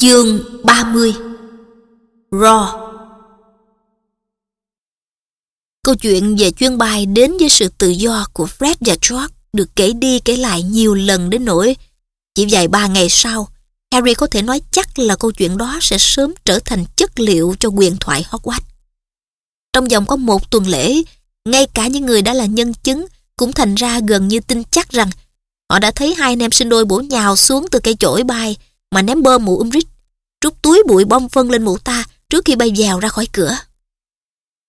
Chương 30 Raw Câu chuyện về chuyến bay đến với sự tự do của Fred và George được kể đi kể lại nhiều lần đến nỗi chỉ vài ba ngày sau Harry có thể nói chắc là câu chuyện đó sẽ sớm trở thành chất liệu cho quyền thoại Hogwarts. Trong vòng có một tuần lễ, ngay cả những người đã là nhân chứng cũng thành ra gần như tin chắc rằng họ đã thấy hai anh em sinh đôi bổ nhào xuống từ cây chổi bay mà ném bơm mụ Umbridge, trút túi bụi bom phân lên mụ ta trước khi bay vào ra khỏi cửa.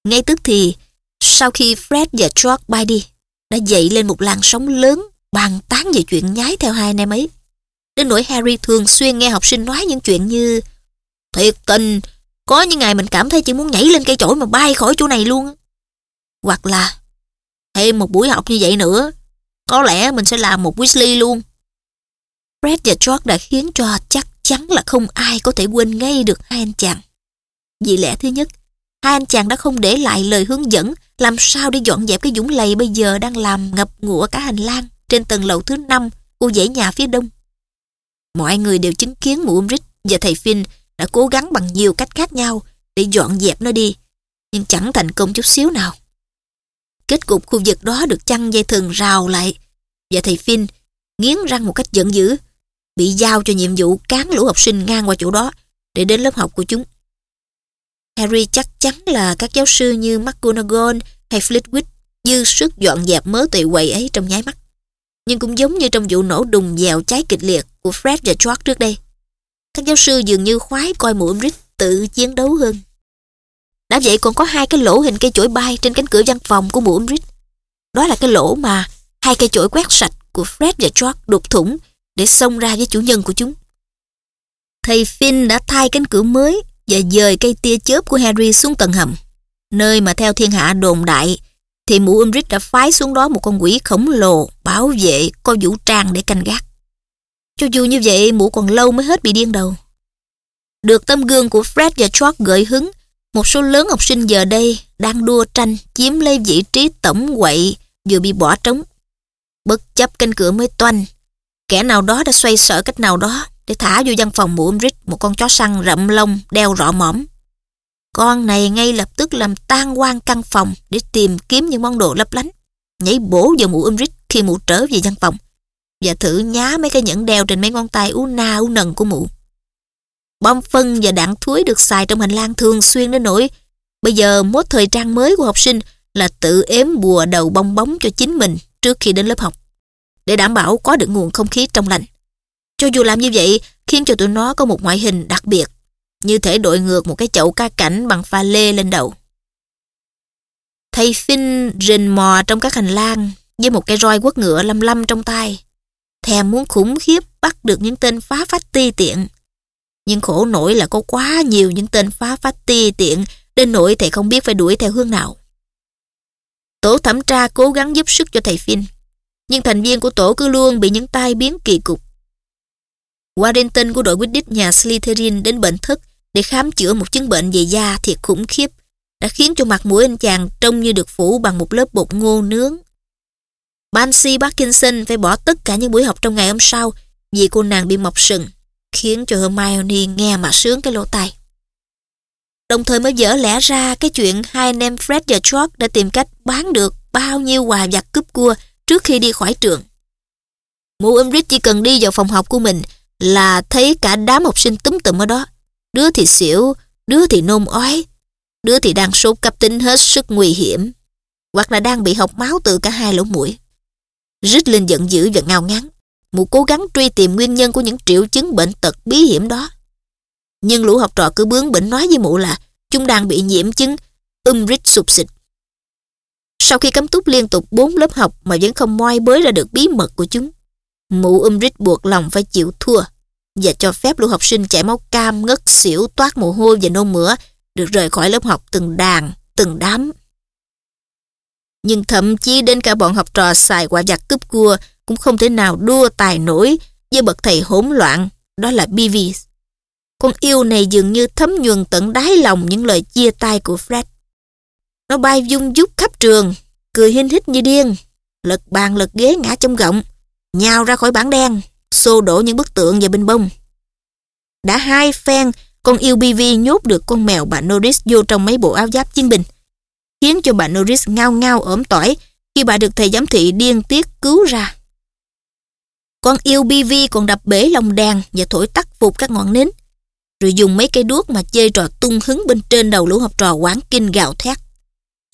Ngay tức thì, sau khi Fred và George bay đi, đã dậy lên một làn sóng lớn bàn tán về chuyện nhái theo hai anh em ấy. Đến nỗi Harry thường xuyên nghe học sinh nói những chuyện như Thiệt tình, có những ngày mình cảm thấy chỉ muốn nhảy lên cây chổi mà bay khỏi chỗ này luôn. Hoặc là thêm một buổi học như vậy nữa, có lẽ mình sẽ làm một Weasley luôn. Fred và George đã khiến cho chắc chắn là không ai có thể quên ngay được hai anh chàng. Vì lẽ thứ nhất, hai anh chàng đã không để lại lời hướng dẫn làm sao để dọn dẹp cái dũng lầy bây giờ đang làm ngập ngụa cả hành lang trên tầng lầu thứ năm của dãy nhà phía đông. Mọi người đều chứng kiến mụ Umbridge và thầy Finn đã cố gắng bằng nhiều cách khác nhau để dọn dẹp nó đi, nhưng chẳng thành công chút xíu nào. Kết cục khu vực đó được chăn dây thừng rào lại và thầy Finn nghiến răng một cách giận dữ bị giao cho nhiệm vụ cán lũ học sinh ngang qua chỗ đó để đến lớp học của chúng. Harry chắc chắn là các giáo sư như McGonagall hay Flitwick dư sức dọn dẹp mớ tùy quậy ấy trong nháy mắt. Nhưng cũng giống như trong vụ nổ đùng dèo cháy kịch liệt của Fred và George trước đây. Các giáo sư dường như khoái coi mụ Umbridge tự chiến đấu hơn. Đã vậy còn có hai cái lỗ hình cây chổi bay trên cánh cửa văn phòng của mụ Umbridge. Đó là cái lỗ mà hai cây chổi quét sạch của Fred và George đục thủng để xông ra với chủ nhân của chúng. Thầy Finn đã thay cánh cửa mới và dời cây tia chớp của Harry xuống tầng hầm, nơi mà theo thiên hạ đồn đại thì mụ Umbridge đã phái xuống đó một con quỷ khổng lồ bảo vệ có vũ trang để canh gác. Cho dù như vậy mụ còn lâu mới hết bị điên đầu. Được tấm gương của Fred và George gợi hứng, một số lớn học sinh giờ đây đang đua tranh chiếm lấy vị trí tổng quậy vừa bị bỏ trống. Bất chấp canh cửa mới toanh, kẻ nào đó đã xoay sở cách nào đó để thả vô văn phòng mụ Umbridge một con chó săn rậm lông đeo rõ mõm. Con này ngay lập tức làm tan quan căn phòng để tìm kiếm những món đồ lấp lánh, nhảy bổ vào mụ Umbridge khi mụ trở về văn phòng và thử nhá mấy cái nhẫn đeo trên mấy ngón tay ú na ú nần của mụ. Bom phân và đạn thúi được xài trong hành lang thường xuyên đến nỗi bây giờ mốt thời trang mới của học sinh là tự ếm bùa đầu bong bóng cho chính mình trước khi đến lớp học để đảm bảo có được nguồn không khí trong lành. Cho dù làm như vậy, khiến cho tụi nó có một ngoại hình đặc biệt, như thể đội ngược một cái chậu ca cảnh bằng pha lê lên đầu. Thầy Finn rình mò trong các hành lang với một cái roi quất ngựa lăm lăm trong tay. Thèm muốn khủng khiếp bắt được những tên phá phách ti tiện. Nhưng khổ nổi là có quá nhiều những tên phá phách ti tiện đến nỗi thầy không biết phải đuổi theo hướng nào. Tổ thẩm tra cố gắng giúp sức cho thầy Finn. Nhưng thành viên của tổ cứ luôn bị những tai biến kỳ cục. Warrington của đội Quidditch nhà Slytherin đến bệnh thất để khám chữa một chứng bệnh về da thiệt khủng khiếp đã khiến cho mặt mũi anh chàng trông như được phủ bằng một lớp bột ngô nướng. Bansi Parkinson phải bỏ tất cả những buổi học trong ngày hôm sau vì cô nàng bị mọc sừng, khiến cho Hermione nghe mà sướng cái lỗ tai. Đồng thời mới dở lẽ ra cái chuyện hai anh em Fred và George đã tìm cách bán được bao nhiêu quà vặt cúp cua trước khi đi khỏi trường. Mụ Umbridge chỉ cần đi vào phòng học của mình là thấy cả đám học sinh túm tụm ở đó. Đứa thì xỉu, đứa thì nôn ói, đứa thì đang sốt cấp tính hết sức nguy hiểm, hoặc là đang bị học máu từ cả hai lỗ mũi. Rít lên giận dữ và ngao ngán. Mụ cố gắng truy tìm nguyên nhân của những triệu chứng bệnh tật bí hiểm đó. Nhưng lũ học trò cứ bướng bỉnh nói với mụ là chúng đang bị nhiễm chứng Umbridge sụp xịt. Sau khi cấm túc liên tục 4 lớp học mà vẫn không moi bới ra được bí mật của chúng, mụ Umbridge buộc lòng phải chịu thua và cho phép lũ học sinh chảy máu cam, ngất xỉu, toát mồ hôi và nôn mửa được rời khỏi lớp học từng đàn, từng đám. Nhưng thậm chí đến cả bọn học trò xài quả giặt cướp cua cũng không thể nào đua tài nổi với bậc thầy hỗn loạn, đó là Beavis. Con yêu này dường như thấm nhuần tận đáy lòng những lời chia tay của Fred. Nó bay dung dút khắp trường, cười hinh hít như điên, lật bàn lật ghế ngã trong gọng, nhào ra khỏi bảng đen, xô đổ những bức tượng và binh bông. Đã hai phen, con yêu BV nhốt được con mèo bà Norris vô trong mấy bộ áo giáp chiến binh, khiến cho bà Norris ngao ngao ổm tỏi khi bà được thầy giám thị điên tiết cứu ra. Con yêu BV còn đập bể lồng đèn và thổi tắt phục các ngọn nến, rồi dùng mấy cây đuốc mà chơi trò tung hứng bên trên đầu lũ học trò quán kinh gào thét.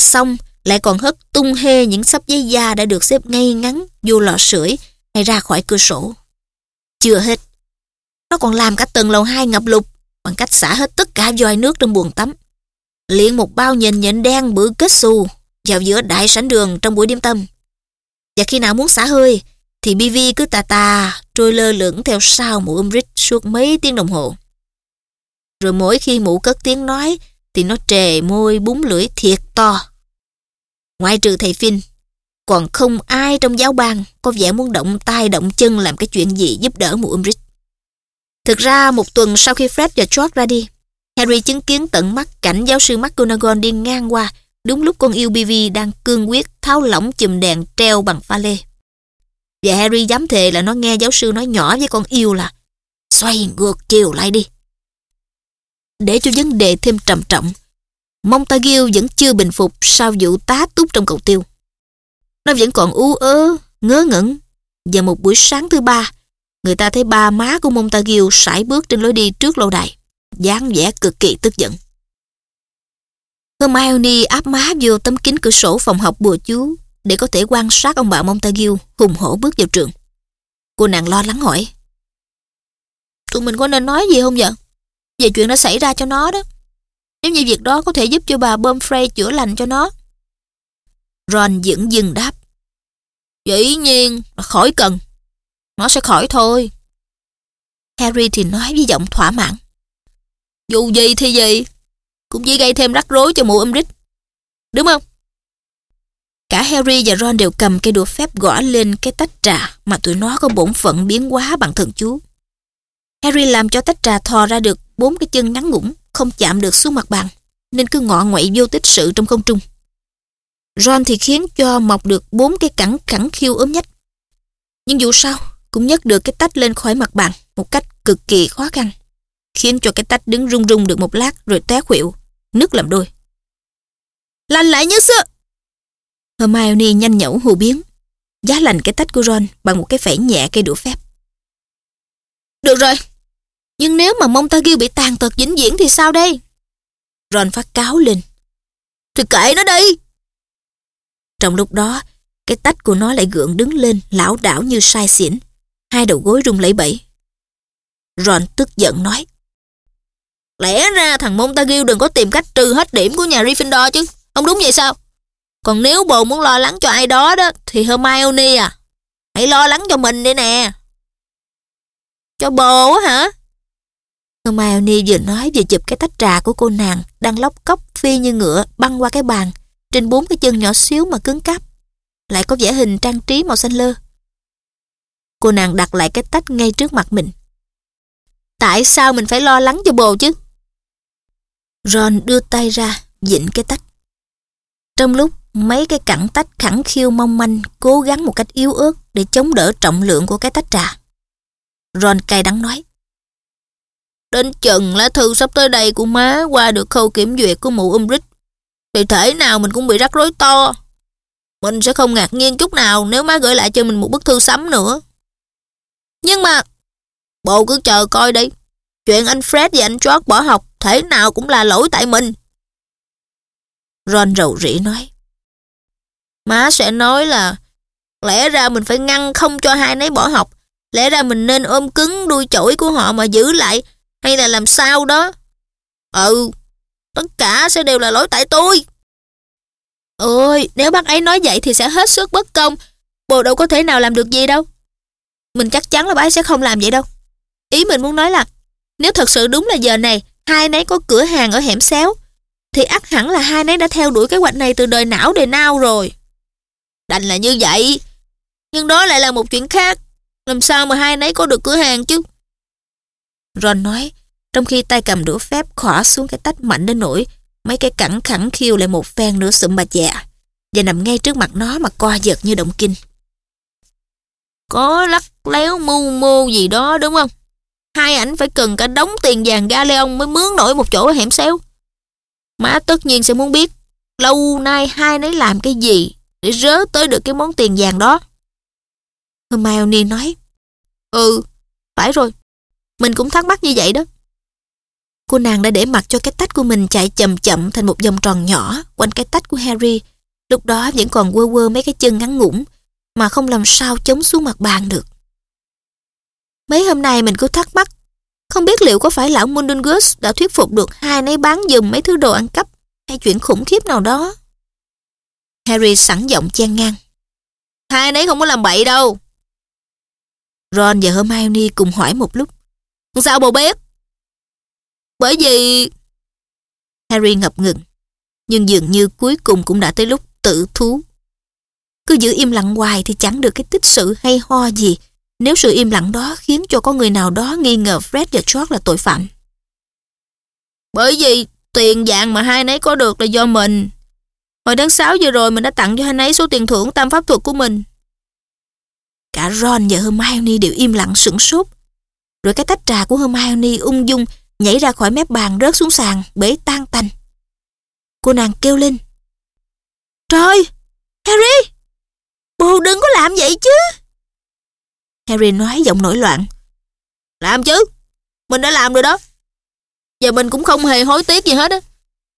Xong, lại còn hất tung hê những sắp giấy da đã được xếp ngay ngắn vô lọ sưởi hay ra khỏi cửa sổ. Chưa hết, nó còn làm cả tầng lầu hai ngập lụt bằng cách xả hết tất cả vòi nước trong buồng tắm. Liền một bao nhìn nhện đen bự kết xù vào giữa đại sảnh đường trong buổi đêm tâm. Và khi nào muốn xả hơi, thì BV cứ tà tà trôi lơ lửng theo sau mụ Umrit suốt mấy tiếng đồng hồ. Rồi mỗi khi mụ cất tiếng nói thì nó trề môi búng lưỡi thiệt to. Ngoại trừ thầy Phin, còn không ai trong giáo bang có vẻ muốn động tay động chân làm cái chuyện gì giúp đỡ mụ Umbridge. Thực ra một tuần sau khi Fred và George ra đi, Harry chứng kiến tận mắt cảnh giáo sư McGonagall đi ngang qua đúng lúc con yêu BV đang cương quyết tháo lỏng chùm đèn treo bằng pha lê. Và Harry dám thề là nó nghe giáo sư nói nhỏ với con yêu là xoay ngược chiều lại đi. Để cho vấn đề thêm trầm trọng, Montague vẫn chưa bình phục sau vụ tá túc trong cầu tiêu. Nó vẫn còn ú ớ, ngớ ngẩn. Và một buổi sáng thứ ba, người ta thấy ba má của Montague sải bước trên lối đi trước lâu đài, dáng vẻ cực kỳ tức giận. Hermione áp má vô tấm kính cửa sổ phòng học bùa chú để có thể quan sát ông bà Montague hùng hổ bước vào trường. Cô nàng lo lắng hỏi. Tụi mình có nên nói gì không vậy? Về chuyện đã xảy ra cho nó đó. Nếu như việc đó có thể giúp cho bà Bumfrey chữa lành cho nó. Ron dững dừng đáp. Dĩ nhiên là khỏi cần. Nó sẽ khỏi thôi. Harry thì nói với giọng thỏa mãn. Dù gì thì gì, cũng chỉ gây thêm rắc rối cho mụ Umbridge. Đúng không? Cả Harry và Ron đều cầm cây đũa phép gõ lên cái tách trà mà tụi nó có bổn phận biến hóa bằng thần chú. Harry làm cho tách trà thò ra được bốn cái chân ngắn ngủn, không chạm được xuống mặt bàn, nên cứ ngọ ngoậy vô tích sự trong không trung. Ron thì khiến cho mọc được bốn cái cẳng cẳng khiêu ốm nhách. Nhưng dù sao, cũng nhấc được cái tách lên khỏi mặt bàn một cách cực kỳ khó khăn, khiến cho cái tách đứng rung rung được một lát rồi té khuỵu, nứt làm đôi. Lành lại như xưa! Hermione nhanh nhẩu hù biến, giá lành cái tách của Ron bằng một cái phẩy nhẹ cây đũa phép. Được rồi, nhưng nếu mà Montague bị tàn tật vĩnh viễn thì sao đây? Ron phát cáo lên. Thì kệ nó đi! Trong lúc đó, cái tách của nó lại gượng đứng lên, lão đảo như sai xỉn. Hai đầu gối rung lẩy bẩy. Ron tức giận nói. Lẽ ra thằng Montague đừng có tìm cách trừ hết điểm của nhà Gryffindor chứ. Không đúng vậy sao? Còn nếu bồ muốn lo lắng cho ai đó đó, thì Hermione à. Hãy lo lắng cho mình đi nè. Cho bồ á hả? Hermione vừa nói vừa chụp cái tách trà của cô nàng đang lóc cốc phi như ngựa băng qua cái bàn trên bốn cái chân nhỏ xíu mà cứng cáp lại có vẻ hình trang trí màu xanh lơ. Cô nàng đặt lại cái tách ngay trước mặt mình. Tại sao mình phải lo lắng cho bồ chứ? Ron đưa tay ra, dịnh cái tách. Trong lúc mấy cái cẳng tách khẳng khiêu mong manh cố gắng một cách yếu ớt để chống đỡ trọng lượng của cái tách trà. Ron cay đắng nói. Đến chừng lá thư sắp tới đây của má qua được khâu kiểm duyệt của mụ Umbridge thì thể nào mình cũng bị rắc rối to. Mình sẽ không ngạc nhiên chút nào nếu má gửi lại cho mình một bức thư sắm nữa. Nhưng mà, bộ cứ chờ coi đi. Chuyện anh Fred và anh George bỏ học thể nào cũng là lỗi tại mình. Ron rầu rĩ nói. Má sẽ nói là lẽ ra mình phải ngăn không cho hai nấy bỏ học. Lẽ ra mình nên ôm cứng đuôi chổi của họ mà giữ lại hay là làm sao đó. Ừ, tất cả sẽ đều là lỗi tại tôi. Ôi, nếu bác ấy nói vậy thì sẽ hết sức bất công. Bồ đâu có thể nào làm được gì đâu. Mình chắc chắn là bác ấy sẽ không làm vậy đâu. Ý mình muốn nói là, nếu thật sự đúng là giờ này, hai nấy có cửa hàng ở hẻm xéo, thì ắt hẳn là hai nấy đã theo đuổi kế hoạch này từ đời não đời nào rồi. Đành là như vậy, nhưng đó lại là một chuyện khác. Làm sao mà hai nấy có được cửa hàng chứ? Ron nói, trong khi tay cầm đũa phép khỏa xuống cái tách mạnh đến nỗi mấy cái cẳng khẳng khiêu lại một phen nữa sụm bà dạ và nằm ngay trước mặt nó mà co giật như động kinh. Có lắc léo mưu mô gì đó đúng không? hai ảnh phải cần cả đống tiền vàng Galeon mới mướn nổi một chỗ ở hẻm xéo. Má tất nhiên sẽ muốn biết lâu nay hai nấy làm cái gì để rớ tới được cái món tiền vàng đó. Hermione nói, Ừ, phải rồi, mình cũng thắc mắc như vậy đó. Cô nàng đã để mặc cho cái tách của mình chạy chậm chậm thành một vòng tròn nhỏ quanh cái tách của Harry. Lúc đó vẫn còn quơ quơ mấy cái chân ngắn ngủn mà không làm sao chống xuống mặt bàn được. Mấy hôm nay mình cứ thắc mắc, không biết liệu có phải lão Mundungus đã thuyết phục được hai nấy bán giùm mấy thứ đồ ăn cắp hay chuyện khủng khiếp nào đó. Harry sẵn giọng chen ngang. Hai nấy không có làm bậy đâu. Ron và Hermione cùng hỏi một lúc. Sao bồ biết? Bởi vì... Harry ngập ngừng. Nhưng dường như cuối cùng cũng đã tới lúc tự thú. Cứ giữ im lặng hoài thì chẳng được cái tích sự hay ho gì nếu sự im lặng đó khiến cho có người nào đó nghi ngờ Fred và George là tội phạm. Bởi vì tiền vàng mà hai nấy có được là do mình. Hồi tháng 6 vừa rồi mình đã tặng cho hai nấy số tiền thưởng tam pháp thuật của mình. Cả Ron và Hermione đều im lặng sửng sốt. Rồi cái tách trà của Hermione ung dung nhảy ra khỏi mép bàn rớt xuống sàn, bể tan tành. Cô nàng kêu lên. Trời! Harry! Bồ đừng có làm vậy chứ! Harry nói giọng nổi loạn. Làm chứ! Mình đã làm rồi đó. Và mình cũng không hề hối tiếc gì hết á.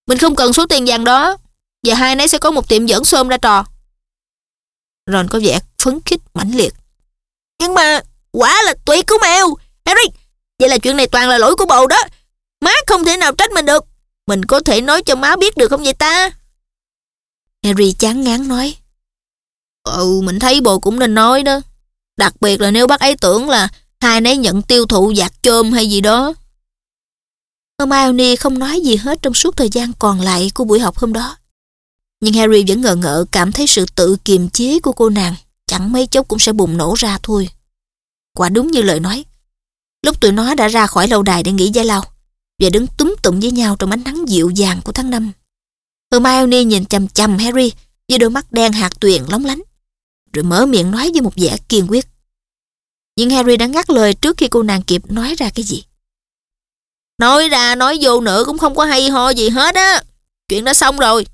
Mình không cần số tiền vàng đó. Và hai nấy sẽ có một tiệm dẫn xôm ra trò. Ron có vẻ phấn khích mãnh liệt. Nhưng mà quả là tuyệt của mèo. Harry, vậy là chuyện này toàn là lỗi của bầu đó. Má không thể nào trách mình được. Mình có thể nói cho má biết được không vậy ta? Harry chán ngán nói. Ừ, mình thấy bồ cũng nên nói đó. Đặc biệt là nếu bác ấy tưởng là hai nấy nhận tiêu thụ giặt chôm hay gì đó. Hermione không nói gì hết trong suốt thời gian còn lại của buổi học hôm đó. Nhưng Harry vẫn ngờ ngợ cảm thấy sự tự kiềm chế của cô nàng chẳng mấy chốc cũng sẽ bùng nổ ra thôi. Quả đúng như lời nói. Lúc tụi nó đã ra khỏi lâu đài để nghỉ giải lao và đứng túm tụm với nhau trong ánh nắng dịu dàng của tháng năm. Hermione nhìn chằm chằm Harry với đôi mắt đen hạt tuyền lóng lánh, rồi mở miệng nói với một vẻ kiên quyết. Nhưng Harry đã ngắt lời trước khi cô nàng kịp nói ra cái gì. Nói ra, nói vô nữa cũng không có hay ho gì hết á. Chuyện đã xong rồi.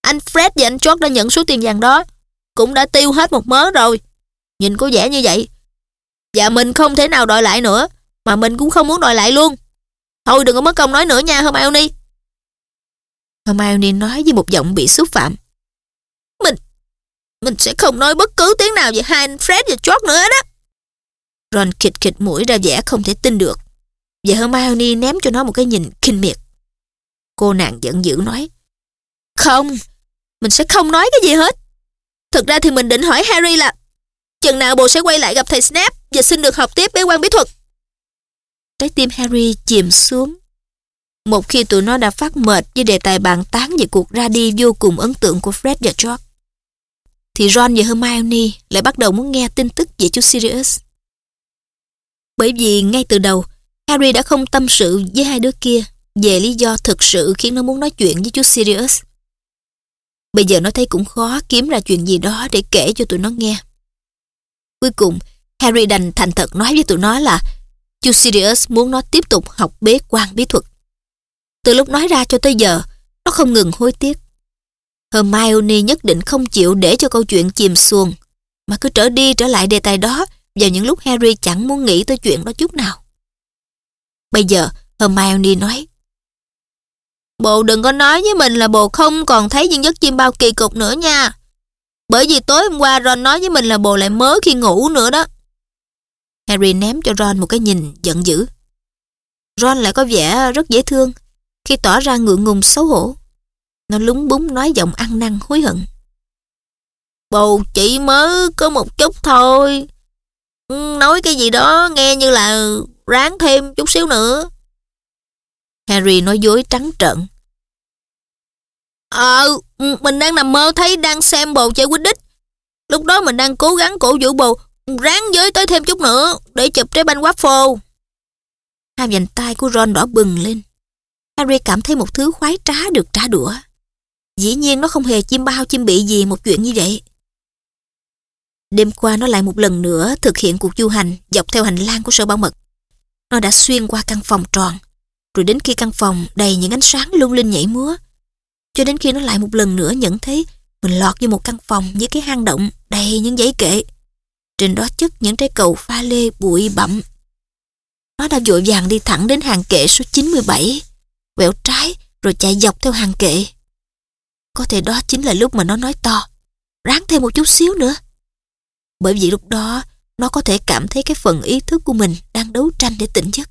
Anh Fred và anh George đã nhận số tiền vàng đó. Cũng đã tiêu hết một mớ rồi. Nhìn có vẻ như vậy. Và mình không thể nào đòi lại nữa. Mà mình cũng không muốn đòi lại luôn. Thôi đừng có mất công nói nữa nha Hermione. Hermione nói với một giọng bị xúc phạm. Mình, mình sẽ không nói bất cứ tiếng nào về hai anh Fred và George nữa đó. Ron khịt khịt mũi ra vẻ không thể tin được. Và Hermione ném cho nó một cái nhìn kinh miệt. Cô nàng giận dữ nói. Không, mình sẽ không nói cái gì hết. Thực ra thì mình định hỏi Harry là chừng nào bồ sẽ quay lại gặp thầy Snape và xin được học tiếp bế quan bí thuật. Trái tim Harry chìm xuống. Một khi tụi nó đã phát mệt với đề tài bàn tán về cuộc ra đi vô cùng ấn tượng của Fred và George, thì Ron và Hermione lại bắt đầu muốn nghe tin tức về chú Sirius. Bởi vì ngay từ đầu, Harry đã không tâm sự với hai đứa kia về lý do thực sự khiến nó muốn nói chuyện với chú Sirius. Bây giờ nó thấy cũng khó kiếm ra chuyện gì đó để kể cho tụi nó nghe. Cuối cùng, Harry đành thành thật nói với tụi nó là chú Sirius muốn nó tiếp tục học bế quan bí thuật. Từ lúc nói ra cho tới giờ, nó không ngừng hối tiếc. Hermione nhất định không chịu để cho câu chuyện chìm xuồng, mà cứ trở đi trở lại đề tài đó vào những lúc Harry chẳng muốn nghĩ tới chuyện đó chút nào. Bây giờ, Hermione nói Bộ đừng có nói với mình là bộ không còn thấy những giấc chim bao kỳ cục nữa nha. Bởi vì tối hôm qua Ron nói với mình là bộ lại mớ khi ngủ nữa đó. Harry ném cho Ron một cái nhìn giận dữ. Ron lại có vẻ rất dễ thương khi tỏ ra ngượng ngùng xấu hổ. Nó lúng búng nói giọng ăn năn hối hận. Bồ chỉ mới có một chút thôi. Ừ, nói cái gì đó nghe như là ráng thêm chút xíu nữa. Harry nói dối trắng trợn. Ờ, ừ, mình đang nằm mơ thấy đang xem bồ chơi Quidditch. Lúc đó mình đang cố gắng cổ vũ bồ ráng giới tới thêm chút nữa để chụp trái banh waffle. Hai vành tay của Ron đỏ bừng lên. Harry cảm thấy một thứ khoái trá được trả đũa. Dĩ nhiên nó không hề chim bao chim bị gì một chuyện như vậy. Đêm qua nó lại một lần nữa thực hiện cuộc du hành dọc theo hành lang của sở bảo mật. nó đã xuyên qua căn phòng tròn, rồi đến khi căn phòng đầy những ánh sáng lung linh nhảy múa, cho đến khi nó lại một lần nữa nhận thấy mình lọt vô một căn phòng với cái hang động đầy những giấy kệ. Trên đó chất những trái cầu pha lê bụi bặm. Nó đã vội vàng đi thẳng đến hàng kệ số 97, quẹo trái rồi chạy dọc theo hàng kệ. Có thể đó chính là lúc mà nó nói to, ráng thêm một chút xíu nữa. Bởi vì lúc đó nó có thể cảm thấy cái phần ý thức của mình đang đấu tranh để tỉnh giấc.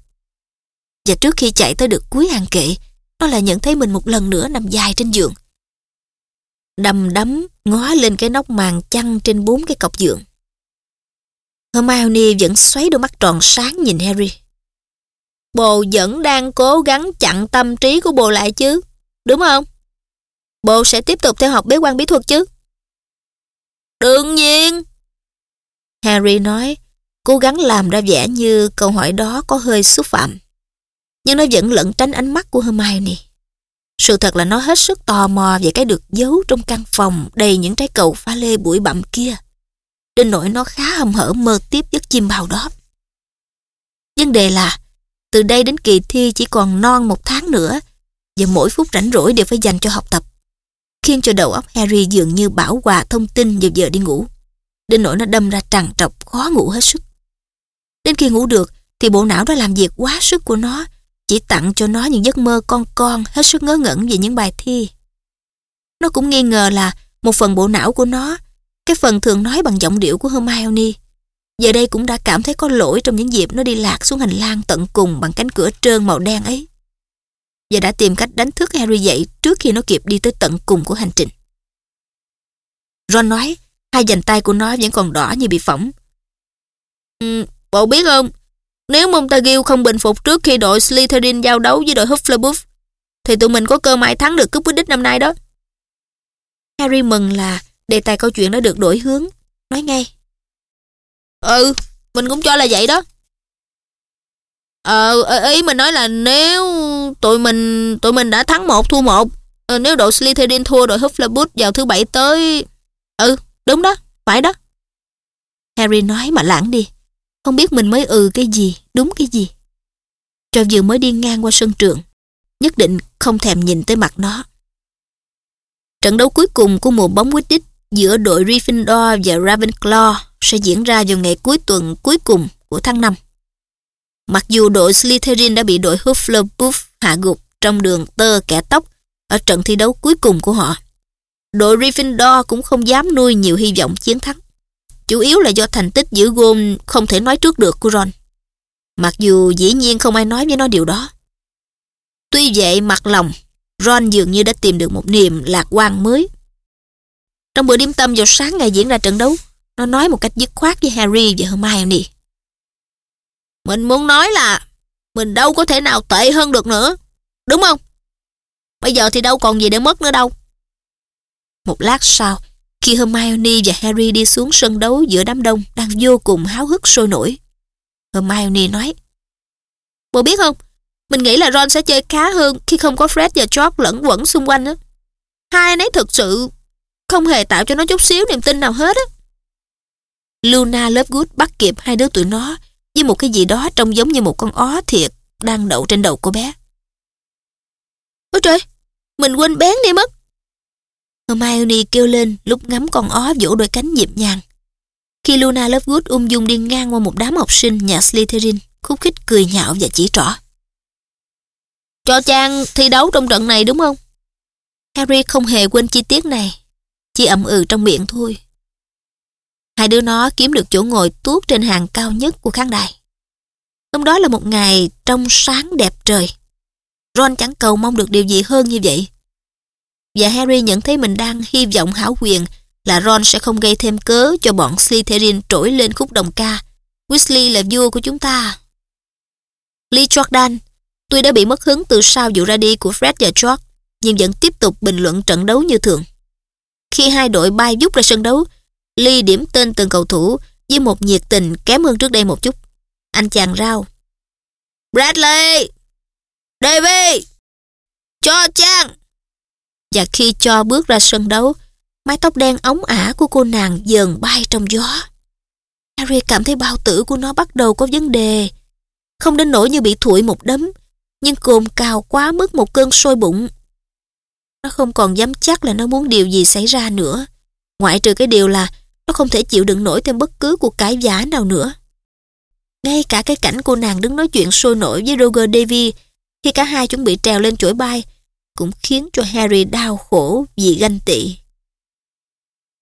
Và trước khi chạy tới được cuối hàng kệ, nó lại nhận thấy mình một lần nữa nằm dài trên giường. Đầm đắm ngó lên cái nóc màn chăn trên bốn cái cọc giường. Hermione vẫn xoáy đôi mắt tròn sáng nhìn Harry. Bồ vẫn đang cố gắng chặn tâm trí của bồ lại chứ, đúng không? Bồ sẽ tiếp tục theo học bế quan bí thuật chứ? Đương nhiên. Harry nói, cố gắng làm ra vẻ như câu hỏi đó có hơi xúc phạm. Nhưng nó vẫn lẫn tránh ánh mắt của Hermione. Sự thật là nó hết sức tò mò về cái được giấu trong căn phòng đầy những trái cầu pha lê bụi bặm kia. Đến nỗi nó khá hầm hở mơ tiếp giấc chim bào đó. Vấn đề là, từ đây đến kỳ thi chỉ còn non một tháng nữa và mỗi phút rảnh rỗi đều phải dành cho học tập. Khiến cho đầu óc Harry dường như bảo hòa thông tin vào giờ đi ngủ. Đến nỗi nó đâm ra trằn trọc khó ngủ hết sức. Đến khi ngủ được thì bộ não đã làm việc quá sức của nó chỉ tặng cho nó những giấc mơ con con hết sức ngớ ngẩn về những bài thi. Nó cũng nghi ngờ là một phần bộ não của nó, cái phần thường nói bằng giọng điệu của Hermione, giờ đây cũng đã cảm thấy có lỗi trong những dịp nó đi lạc xuống hành lang tận cùng bằng cánh cửa trơn màu đen ấy. Và đã tìm cách đánh thức Harry dậy trước khi nó kịp đi tới tận cùng của hành trình. Ron nói, hai dành tay của nó vẫn còn đỏ như bị phỏng. Ừ, bộ biết không, nếu Montague không bình phục trước khi đội Slytherin giao đấu với đội Hufflepuff, thì tụi mình có cơ may thắng được cúp đích năm nay đó. Harry mừng là đề tài câu chuyện đã được đổi hướng, nói ngay. Ừ, mình cũng cho là vậy đó. Ờ, ờ ý mình nói là nếu tụi mình tụi mình đã thắng một thua một, ờ, nếu đội Slytherin thua đội Hufflepuff vào thứ bảy tới... Ừ, đúng đó, phải đó. Harry nói mà lãng đi. Không biết mình mới ừ cái gì, đúng cái gì. Cho vừa mới đi ngang qua sân trường, nhất định không thèm nhìn tới mặt nó. Trận đấu cuối cùng của mùa bóng Quidditch giữa đội Gryffindor và Ravenclaw sẽ diễn ra vào ngày cuối tuần cuối cùng của tháng 5. Mặc dù đội Slytherin đã bị đội Hufflepuff hạ gục trong đường tơ kẻ tóc ở trận thi đấu cuối cùng của họ, đội Gryffindor cũng không dám nuôi nhiều hy vọng chiến thắng. Chủ yếu là do thành tích giữ gôn không thể nói trước được của Ron. Mặc dù dĩ nhiên không ai nói với nó điều đó. Tuy vậy mặt lòng, Ron dường như đã tìm được một niềm lạc quan mới. Trong bữa điểm tâm vào sáng ngày diễn ra trận đấu, nó nói một cách dứt khoát với Harry và Hermione. Mình muốn nói là mình đâu có thể nào tệ hơn được nữa, đúng không? Bây giờ thì đâu còn gì để mất nữa đâu. Một lát sau, khi Hermione và Harry đi xuống sân đấu giữa đám đông đang vô cùng háo hức sôi nổi. Hermione nói Bố biết không, mình nghĩ là Ron sẽ chơi khá hơn khi không có Fred và George lẫn quẩn xung quanh á. Hai anh ấy thực sự không hề tạo cho nó chút xíu niềm tin nào hết á. Luna Lovegood bắt kịp hai đứa tụi nó với một cái gì đó trông giống như một con ó thiệt đang đậu trên đầu cô bé. Ôi trời, mình quên bén đi mất. Hermione kêu lên lúc ngắm con ó vỗ đôi cánh nhịp nhàng. Khi Luna Lovegood ung dung đi ngang qua một đám học sinh nhà Slytherin, khúc khích cười nhạo và chỉ trỏ. Cho Trang thi đấu trong trận này đúng không? Harry không hề quên chi tiết này, chỉ ậm ừ trong miệng thôi. Hai đứa nó kiếm được chỗ ngồi tuốt trên hàng cao nhất của khán đài. Hôm đó là một ngày trong sáng đẹp trời. Ron chẳng cầu mong được điều gì hơn như vậy. Và Harry nhận thấy mình đang hy vọng hảo quyền là Ron sẽ không gây thêm cớ cho bọn Slytherin trỗi lên khúc đồng ca. Weasley là vua của chúng ta. Lee Jordan, tuy đã bị mất hứng từ sau vụ ra đi của Fred và George, nhưng vẫn tiếp tục bình luận trận đấu như thường. Khi hai đội bay giúp ra sân đấu, Ly điểm tên từng cầu thủ với một nhiệt tình kém hơn trước đây một chút. Anh chàng rao. Bradley! Davy! Cho Trang! Và khi cho bước ra sân đấu, mái tóc đen ống ả của cô nàng dần bay trong gió. Harry cảm thấy bao tử của nó bắt đầu có vấn đề. không đến nỗi như bị thụi một đấm, nhưng cồn cào quá mức một cơn sôi bụng. Nó không còn dám chắc là nó muốn điều gì xảy ra nữa, ngoại trừ cái điều là nó không thể chịu đựng nổi thêm bất cứ cuộc cãi giả nào nữa. Ngay cả cái cảnh cô nàng đứng nói chuyện sôi nổi với Roger Davy khi cả hai chuẩn bị trèo lên chuỗi bay cũng khiến cho Harry đau khổ vì ganh tị.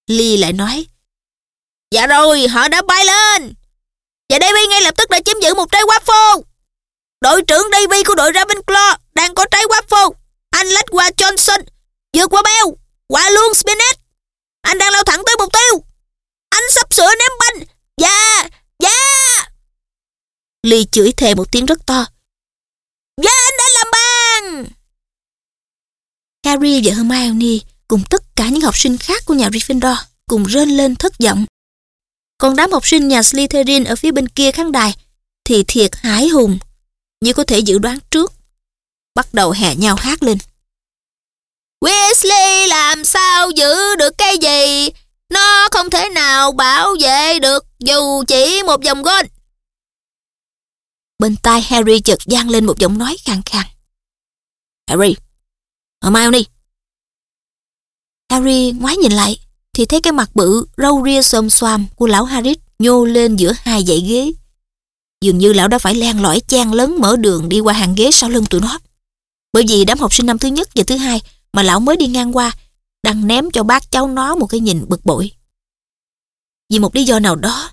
Lee lại nói Dạ rồi, họ đã bay lên. Và Davy ngay lập tức đã chiếm giữ một trái waffle. Đội trưởng Davy của đội Ravenclaw đang có trái waffle. Anh lách qua Johnson, vượt qua beo qua luôn Spinnet. Anh đang lao thẳng tới mục tiêu. Anh sắp sửa ném banh. Dạ, dạ. Ly chửi thề một tiếng rất to. Dạ, anh đã làm bàn. Harry và Hermione cùng tất cả những học sinh khác của nhà Gryffindor cùng rên lên thất vọng. Còn đám học sinh nhà Slytherin ở phía bên kia khán đài thì thiệt hãi hùng, như có thể dự đoán trước. Bắt đầu hè nhau hát lên. Weasley làm sao giữ được cái gì? Nó không thể nào bảo vệ được dù chỉ một dòng gôn. Bên tai Harry chợt gian lên một giọng nói khàn khàn. Harry, Hermione. Harry ngoái nhìn lại thì thấy cái mặt bự, râu ria xồm xoàm của lão Harris nhô lên giữa hai dãy ghế. Dường như lão đã phải len lỏi chen lớn mở đường đi qua hàng ghế sau lưng tụi nó. Bởi vì đám học sinh năm thứ nhất và thứ hai mà lão mới đi ngang qua đang ném cho bác cháu nó một cái nhìn bực bội. Vì một lý do nào đó,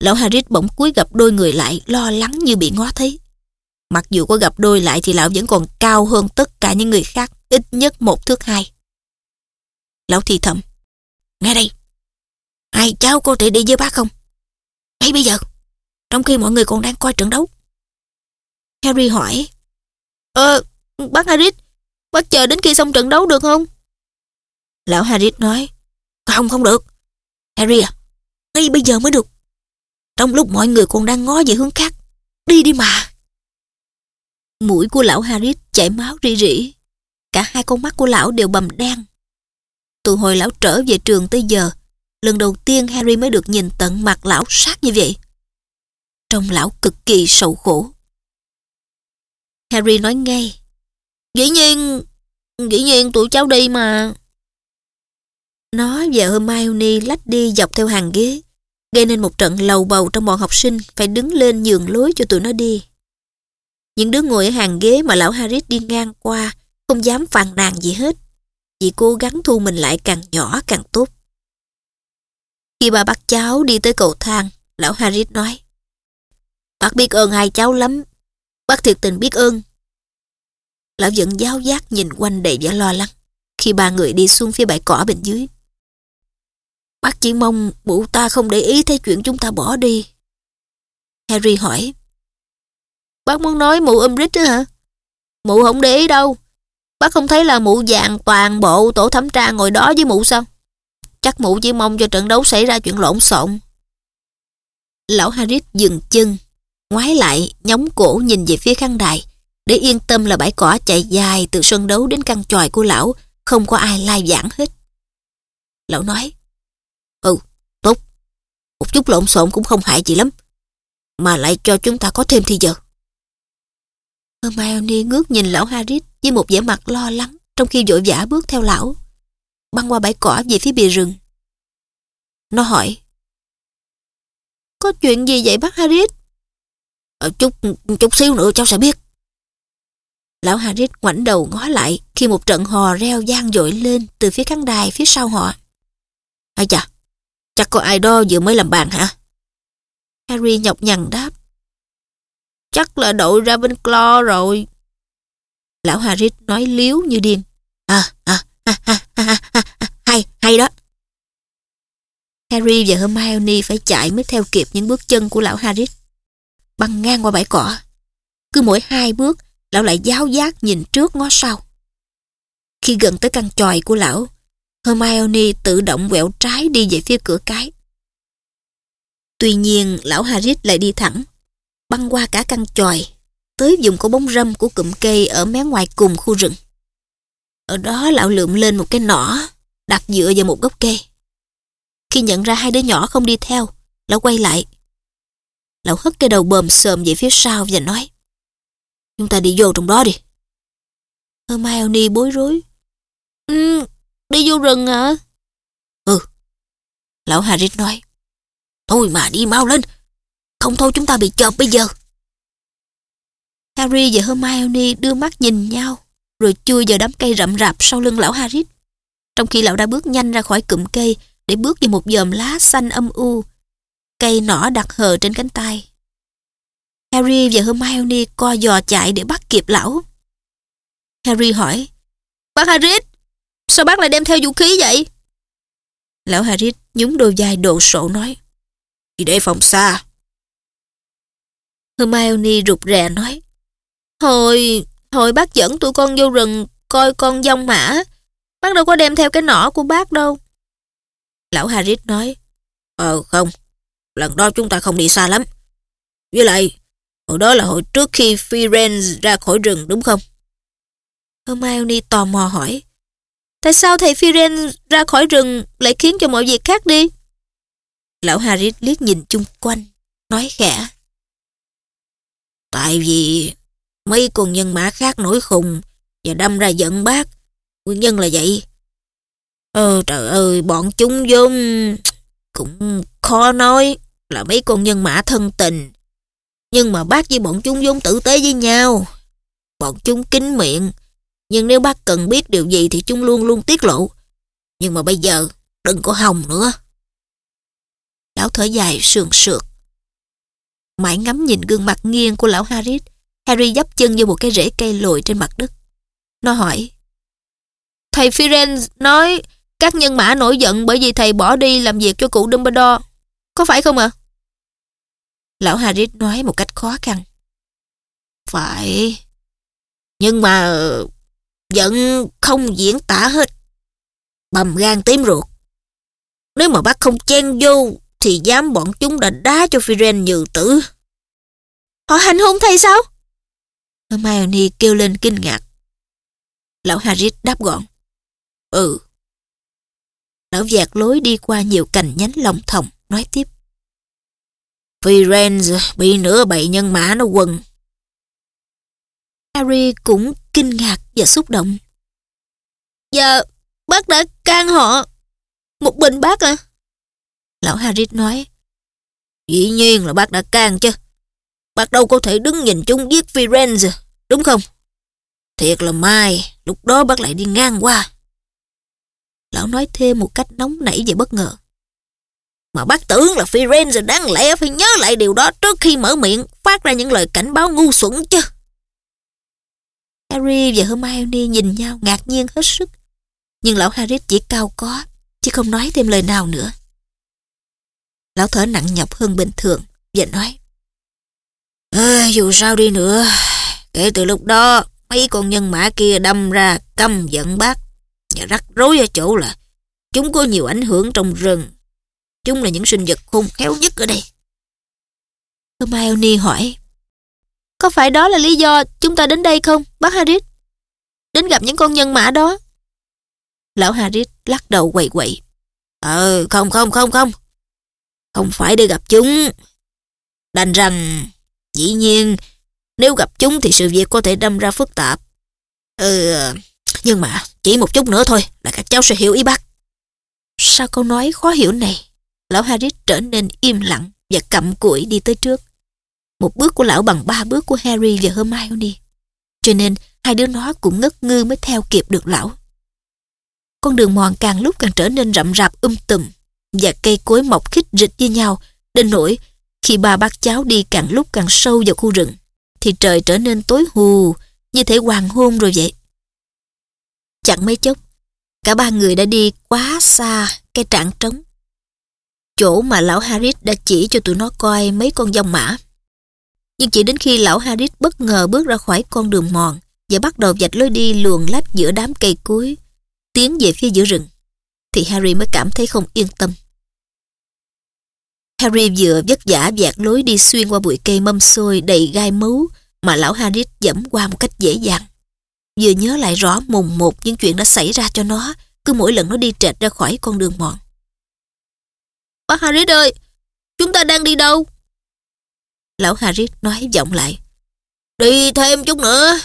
lão Harris bỗng cúi gặp đôi người lại lo lắng như bị ngó thấy. Mặc dù có gặp đôi lại thì lão vẫn còn cao hơn tất cả những người khác ít nhất một thước hai. Lão thì thầm. Nghe đây, hai cháu có thể đi với bác không? Ngay bây giờ, trong khi mọi người còn đang coi trận đấu. Harry hỏi. Ờ, bác Harris, bác chờ đến khi xong trận đấu được không? Lão Harris nói. Không, không được. Harry à, ngay bây giờ mới được. Trong lúc mọi người còn đang ngó về hướng khác. Đi đi mà. Mũi của lão Harris chảy máu rỉ rỉ. Cả hai con mắt của lão đều bầm đen từ hồi lão trở về trường tới giờ, lần đầu tiên Harry mới được nhìn tận mặt lão sát như vậy. Trong lão cực kỳ sầu khổ. Harry nói ngay. Dĩ nhiên, dĩ nhiên tụi cháu đi mà. Nó và Hermione lách đi dọc theo hàng ghế, gây nên một trận lầu bầu trong bọn học sinh phải đứng lên nhường lối cho tụi nó đi. Những đứa ngồi ở hàng ghế mà lão Harris đi ngang qua không dám phàn nàn gì hết chỉ cố gắng thu mình lại càng nhỏ càng tốt. Khi bà bắt cháu đi tới cầu thang, lão Harris nói Bác biết ơn hai cháu lắm, bác thiệt tình biết ơn. Lão vẫn giáo giác nhìn quanh đầy vẻ lo lắng khi ba người đi xuống phía bãi cỏ bên dưới. Bác chỉ mong mụ ta không để ý thấy chuyện chúng ta bỏ đi. Harry hỏi Bác muốn nói mụ Umbridge hả? Mụ không để ý đâu. Bác không thấy là mụ vàng toàn bộ tổ thẩm tra ngồi đó với mụ sao? Chắc mụ chỉ mong cho trận đấu xảy ra chuyện lộn xộn. Lão Harris dừng chân, ngoái lại, nhóng cổ nhìn về phía khán đài, để yên tâm là bãi cỏ chạy dài từ sân đấu đến căn tròi của lão, không có ai lai giảng hết. Lão nói, Ừ, tốt, một chút lộn xộn cũng không hại gì lắm, mà lại cho chúng ta có thêm thì giờ. Hermione ngước nhìn lão Harris với một vẻ mặt lo lắng trong khi vội vã bước theo lão, băng qua bãi cỏ về phía bìa rừng. Nó hỏi, Có chuyện gì vậy bác Harris? Ờ, chút, chút xíu nữa cháu sẽ biết. Lão Harris ngoảnh đầu ngó lại khi một trận hò reo gian dội lên từ phía khán đài phía sau họ. Ây chà, chắc có ai đó vừa mới làm bàn hả? Harry nhọc nhằn đáp. Chắc là đội Ravenclaw rồi. Lão Harris nói liếu như điên. À, à, à, à, à, à, à, à, hay, hay đó. Harry và Hermione phải chạy mới theo kịp những bước chân của lão Harris. Băng ngang qua bãi cỏ. Cứ mỗi hai bước, lão lại giáo giác nhìn trước ngó sau. Khi gần tới căn tròi của lão, Hermione tự động quẹo trái đi về phía cửa cái. Tuy nhiên, lão Harris lại đi thẳng, băng qua cả căn tròi, tới vùng có bóng râm của cụm cây ở mé ngoài cùng khu rừng. Ở đó lão lượm lên một cái nỏ, đặt dựa vào một gốc cây. Khi nhận ra hai đứa nhỏ không đi theo, lão quay lại. Lão hất cái đầu bờm sờm về phía sau và nói Chúng ta đi vô trong đó đi. Hermione bối rối. Ừ, đi vô rừng hả? Ừ. Lão Harry nói. Thôi mà đi mau lên. Không thôi chúng ta bị chộp bây giờ. Harry và Hermione đưa mắt nhìn nhau rồi chui vào đám cây rậm rạp sau lưng lão Harry. Trong khi lão đã bước nhanh ra khỏi cụm cây để bước vào một dòm lá xanh âm u. Cây nỏ đặt hờ trên cánh tay. Harry và Hermione co giò chạy để bắt kịp lão. Harry hỏi, Bác Harry, sao bác lại đem theo vũ khí vậy? Lão Harry nhúng đôi vai đồ sộ nói, Đi để phòng xa. Hermione rụt rè nói, Hồi, hồi bác dẫn tụi con vô rừng coi con dông mã, bác đâu có đem theo cái nỏ của bác đâu. Lão Harry nói, Ờ không, lần đó chúng ta không đi xa lắm. Với lại, hồi đó là hồi trước khi Firenze ra khỏi rừng đúng không? Hermione tò mò hỏi, Tại sao thầy Firenze ra khỏi rừng lại khiến cho mọi việc khác đi? Lão Harry liếc nhìn chung quanh, nói khẽ. Tại vì mấy con nhân mã khác nổi khùng và đâm ra giận bác. Nguyên nhân là vậy. Ờ trời ơi, bọn chúng vốn cũng khó nói là mấy con nhân mã thân tình. Nhưng mà bác với bọn chúng vốn tử tế với nhau. Bọn chúng kín miệng. Nhưng nếu bác cần biết điều gì thì chúng luôn luôn tiết lộ. Nhưng mà bây giờ đừng có hòng nữa. Lão thở dài sườn sượt. Mãi ngắm nhìn gương mặt nghiêng của lão Harris, Harry dấp chân vô một cái rễ cây lồi trên mặt đất. Nó hỏi, Thầy Firenze nói các nhân mã nổi giận bởi vì thầy bỏ đi làm việc cho cụ Dumbledore. Có phải không ạ? Lão Harris nói một cách khó khăn. Phải. Nhưng mà giận không diễn tả hết. Bầm gan tím ruột. Nếu mà bác không chen vô thì dám bọn chúng đã đá cho Firen như tử. Họ hành hung thầy sao? Hermione kêu lên kinh ngạc. Lão Harris đáp gọn. Ừ. Lão vẹt lối đi qua nhiều cành nhánh lòng thòng, nói tiếp. Firenze bị nửa bậy nhân mã nó quần. Harry cũng kinh ngạc và xúc động. Giờ bác đã can họ. Một mình bác à? Lão Harry nói. Dĩ nhiên là bác đã can chứ. Bác đâu có thể đứng nhìn chúng giết Firenze, đúng không? Thiệt là mai, lúc đó bác lại đi ngang qua. Lão nói thêm một cách nóng nảy và bất ngờ. Mà bác tưởng là Firenze đáng lẽ phải nhớ lại điều đó trước khi mở miệng phát ra những lời cảnh báo ngu xuẩn chứ. Harry và Hermione nhìn nhau ngạc nhiên hết sức. Nhưng lão Harry chỉ cao có, chứ không nói thêm lời nào nữa. Lão thở nặng nhọc hơn bình thường và nói à, Dù sao đi nữa, kể từ lúc đó mấy con nhân mã kia đâm ra căm giận bác và rắc rối ở chỗ là chúng có nhiều ảnh hưởng trong rừng. Chúng là những sinh vật khôn khéo nhất ở đây. Hermione hỏi Có phải đó là lý do chúng ta đến đây không, bác Harris? Đến gặp những con nhân mã đó. Lão Harris lắc đầu quậy quậy. Ờ, không, không, không, không. Không phải để gặp chúng. Đành rằng, dĩ nhiên, nếu gặp chúng thì sự việc có thể đâm ra phức tạp. Ừ, nhưng mà chỉ một chút nữa thôi là các cháu sẽ hiểu ý bác. sao câu nói khó hiểu này, lão Harris trở nên im lặng và cặm cụi đi tới trước. Một bước của lão bằng ba bước của Harry và Hermione. Cho nên hai đứa nó cũng ngất ngư mới theo kịp được lão. Con đường mòn càng lúc càng trở nên rậm rạp um tùm và cây cối mọc khích rịch với nhau đến nỗi khi ba bác cháu đi càng lúc càng sâu vào khu rừng thì trời trở nên tối hù như thể hoàng hôn rồi vậy. Chẳng mấy chốc, cả ba người đã đi quá xa cái trạng trống. Chỗ mà lão Harris đã chỉ cho tụi nó coi mấy con dông mã. Nhưng chỉ đến khi lão Harris bất ngờ bước ra khỏi con đường mòn và bắt đầu vạch lối đi luồn lách giữa đám cây cối, tiến về phía giữa rừng, thì Harry mới cảm thấy không yên tâm. Harry vừa vất vả vạt lối đi xuyên qua bụi cây mâm xôi đầy gai mấu mà lão Harris dẫm qua một cách dễ dàng. Vừa nhớ lại rõ mùng một những chuyện đã xảy ra cho nó cứ mỗi lần nó đi trệt ra khỏi con đường mòn. Bác Harris ơi, chúng ta đang đi đâu? Lão Harris nói giọng lại. Đi thêm chút nữa.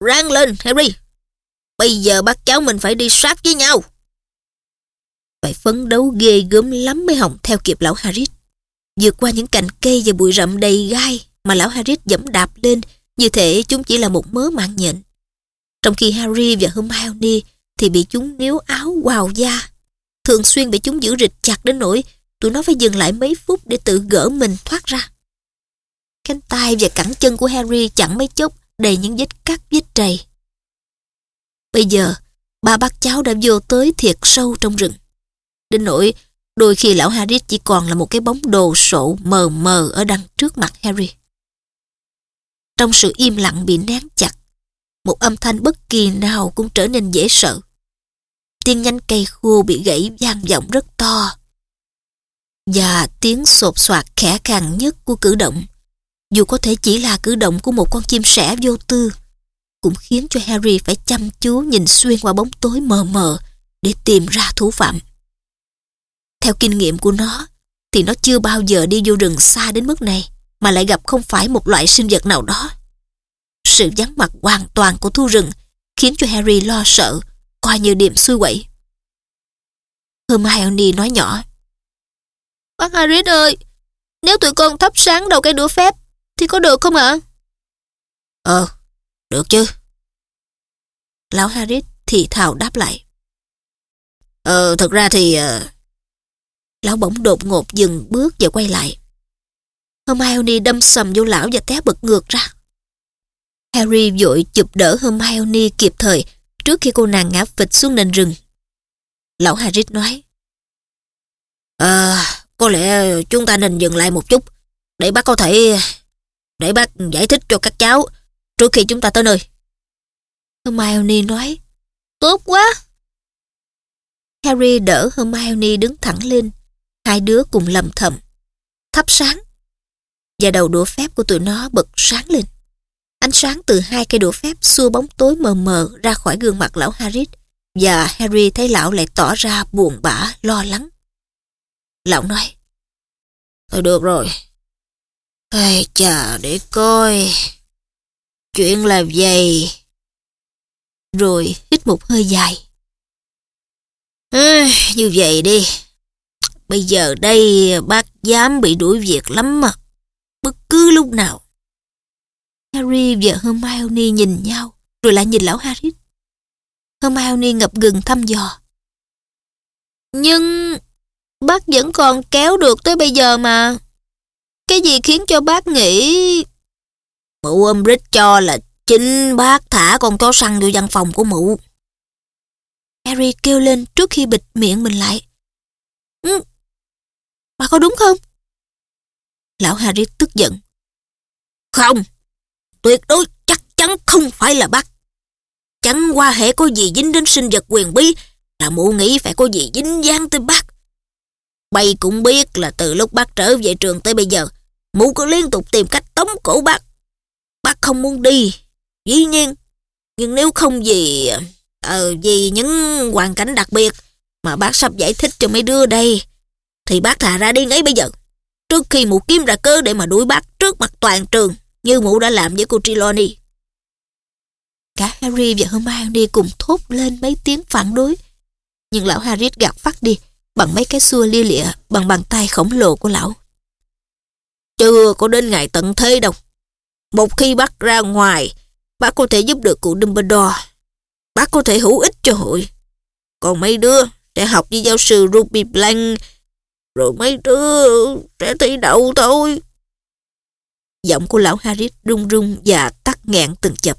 Rang lên, Harry. Bây giờ bác cháu mình phải đi sát với nhau. Phải phấn đấu ghê gớm lắm mới hỏng theo kịp lão Harris. Vượt qua những cành cây và bụi rậm đầy gai mà lão Harris dẫm đạp lên như thể chúng chỉ là một mớ mạng nhện. Trong khi Harry và Hermione thì bị chúng níu áo quào da. Thường xuyên bị chúng giữ rịch chặt đến nỗi tụi nó phải dừng lại mấy phút để tự gỡ mình thoát ra. Cánh tay và cẳng chân của Harry chẳng mấy chốc đầy những vết cắt vết trầy. Bây giờ, ba bác cháu đã vô tới thiệt sâu trong rừng. Đến nỗi, đôi khi lão Harry chỉ còn là một cái bóng đồ sộ mờ mờ ở đằng trước mặt Harry. Trong sự im lặng bị nén chặt, một âm thanh bất kỳ nào cũng trở nên dễ sợ. Tiếng nhánh cây khô bị gãy vang vọng rất to. Và tiếng sột soạt khẽ khàng nhất của cử động, dù có thể chỉ là cử động của một con chim sẻ vô tư, cũng khiến cho Harry phải chăm chú nhìn xuyên qua bóng tối mờ mờ để tìm ra thủ phạm. Theo kinh nghiệm của nó, thì nó chưa bao giờ đi vô rừng xa đến mức này mà lại gặp không phải một loại sinh vật nào đó. Sự vắng mặt hoàn toàn của thu rừng khiến cho Harry lo sợ, coi như điểm xui quẩy. Hermione nói nhỏ. Bác Harry ơi, nếu tụi con thắp sáng đầu cây đũa phép thì có được không ạ? Ờ, được chứ. Lão Harry thì thào đáp lại. Ờ, thật ra thì... Uh... Lão bỗng đột ngột dừng bước và quay lại. Hermione đâm sầm vô lão và té bật ngược ra. Harry vội chụp đỡ Hermione kịp thời trước khi cô nàng ngã phịch xuống nền rừng. Lão Harris nói. À, có lẽ chúng ta nên dừng lại một chút để bác có thể... để bác giải thích cho các cháu trước khi chúng ta tới nơi. Hermione nói. Tốt quá. Harry đỡ Hermione đứng thẳng lên. Hai đứa cùng lầm thầm. Thắp sáng. Và đầu đũa phép của tụi nó bật sáng lên. Ánh sáng từ hai cây đũa phép xua bóng tối mờ mờ ra khỏi gương mặt lão Harry và Harry thấy lão lại tỏ ra buồn bã, lo lắng. Lão nói Thôi được rồi. Ê chà để coi. Chuyện là vậy. Rồi hít một hơi dài. À, như vậy đi. Bây giờ đây bác dám bị đuổi việc lắm mà. Bất cứ lúc nào. Harry và Hermione nhìn nhau, rồi lại nhìn lão Harry. Hermione ngập ngừng thăm dò. Nhưng bác vẫn còn kéo được tới bây giờ mà. Cái gì khiến cho bác nghĩ... Mụ Umbridge cho là chính bác thả con chó săn vô văn phòng của mụ. Harry kêu lên trước khi bịt miệng mình lại. Ừ, bà có đúng không? Lão Harry tức giận. Không, tuyệt đối chắc chắn không phải là bác. Chẳng qua hệ có gì dính đến sinh vật quyền bí là mụ nghĩ phải có gì dính dáng tới bác. Bay cũng biết là từ lúc bác trở về trường tới bây giờ, mụ cứ liên tục tìm cách tống cổ bác. Bác không muốn đi, dĩ nhiên. Nhưng nếu không vì... Ờ, vì những hoàn cảnh đặc biệt mà bác sắp giải thích cho mấy đứa đây, thì bác thà ra đi ngay bây giờ. Trước khi mụ kiếm ra cơ để mà đuổi bác trước mặt toàn trường như mụ đã làm với cô Trelawney. Cả Harry và Hermione cùng thốt lên mấy tiếng phản đối. Nhưng lão Harry gạt phát đi bằng mấy cái xua lia lịa bằng bàn tay khổng lồ của lão. Chưa có đến ngày tận thế đâu. Một khi bắt ra ngoài, bác có thể giúp được cụ Dumbledore. Bác có thể hữu ích cho hội. Còn mấy đứa sẽ học với giáo sư Ruby Blank, rồi mấy đứa sẽ thi đậu thôi. Giọng của lão Harris run run và tắt nghẹn từng chập.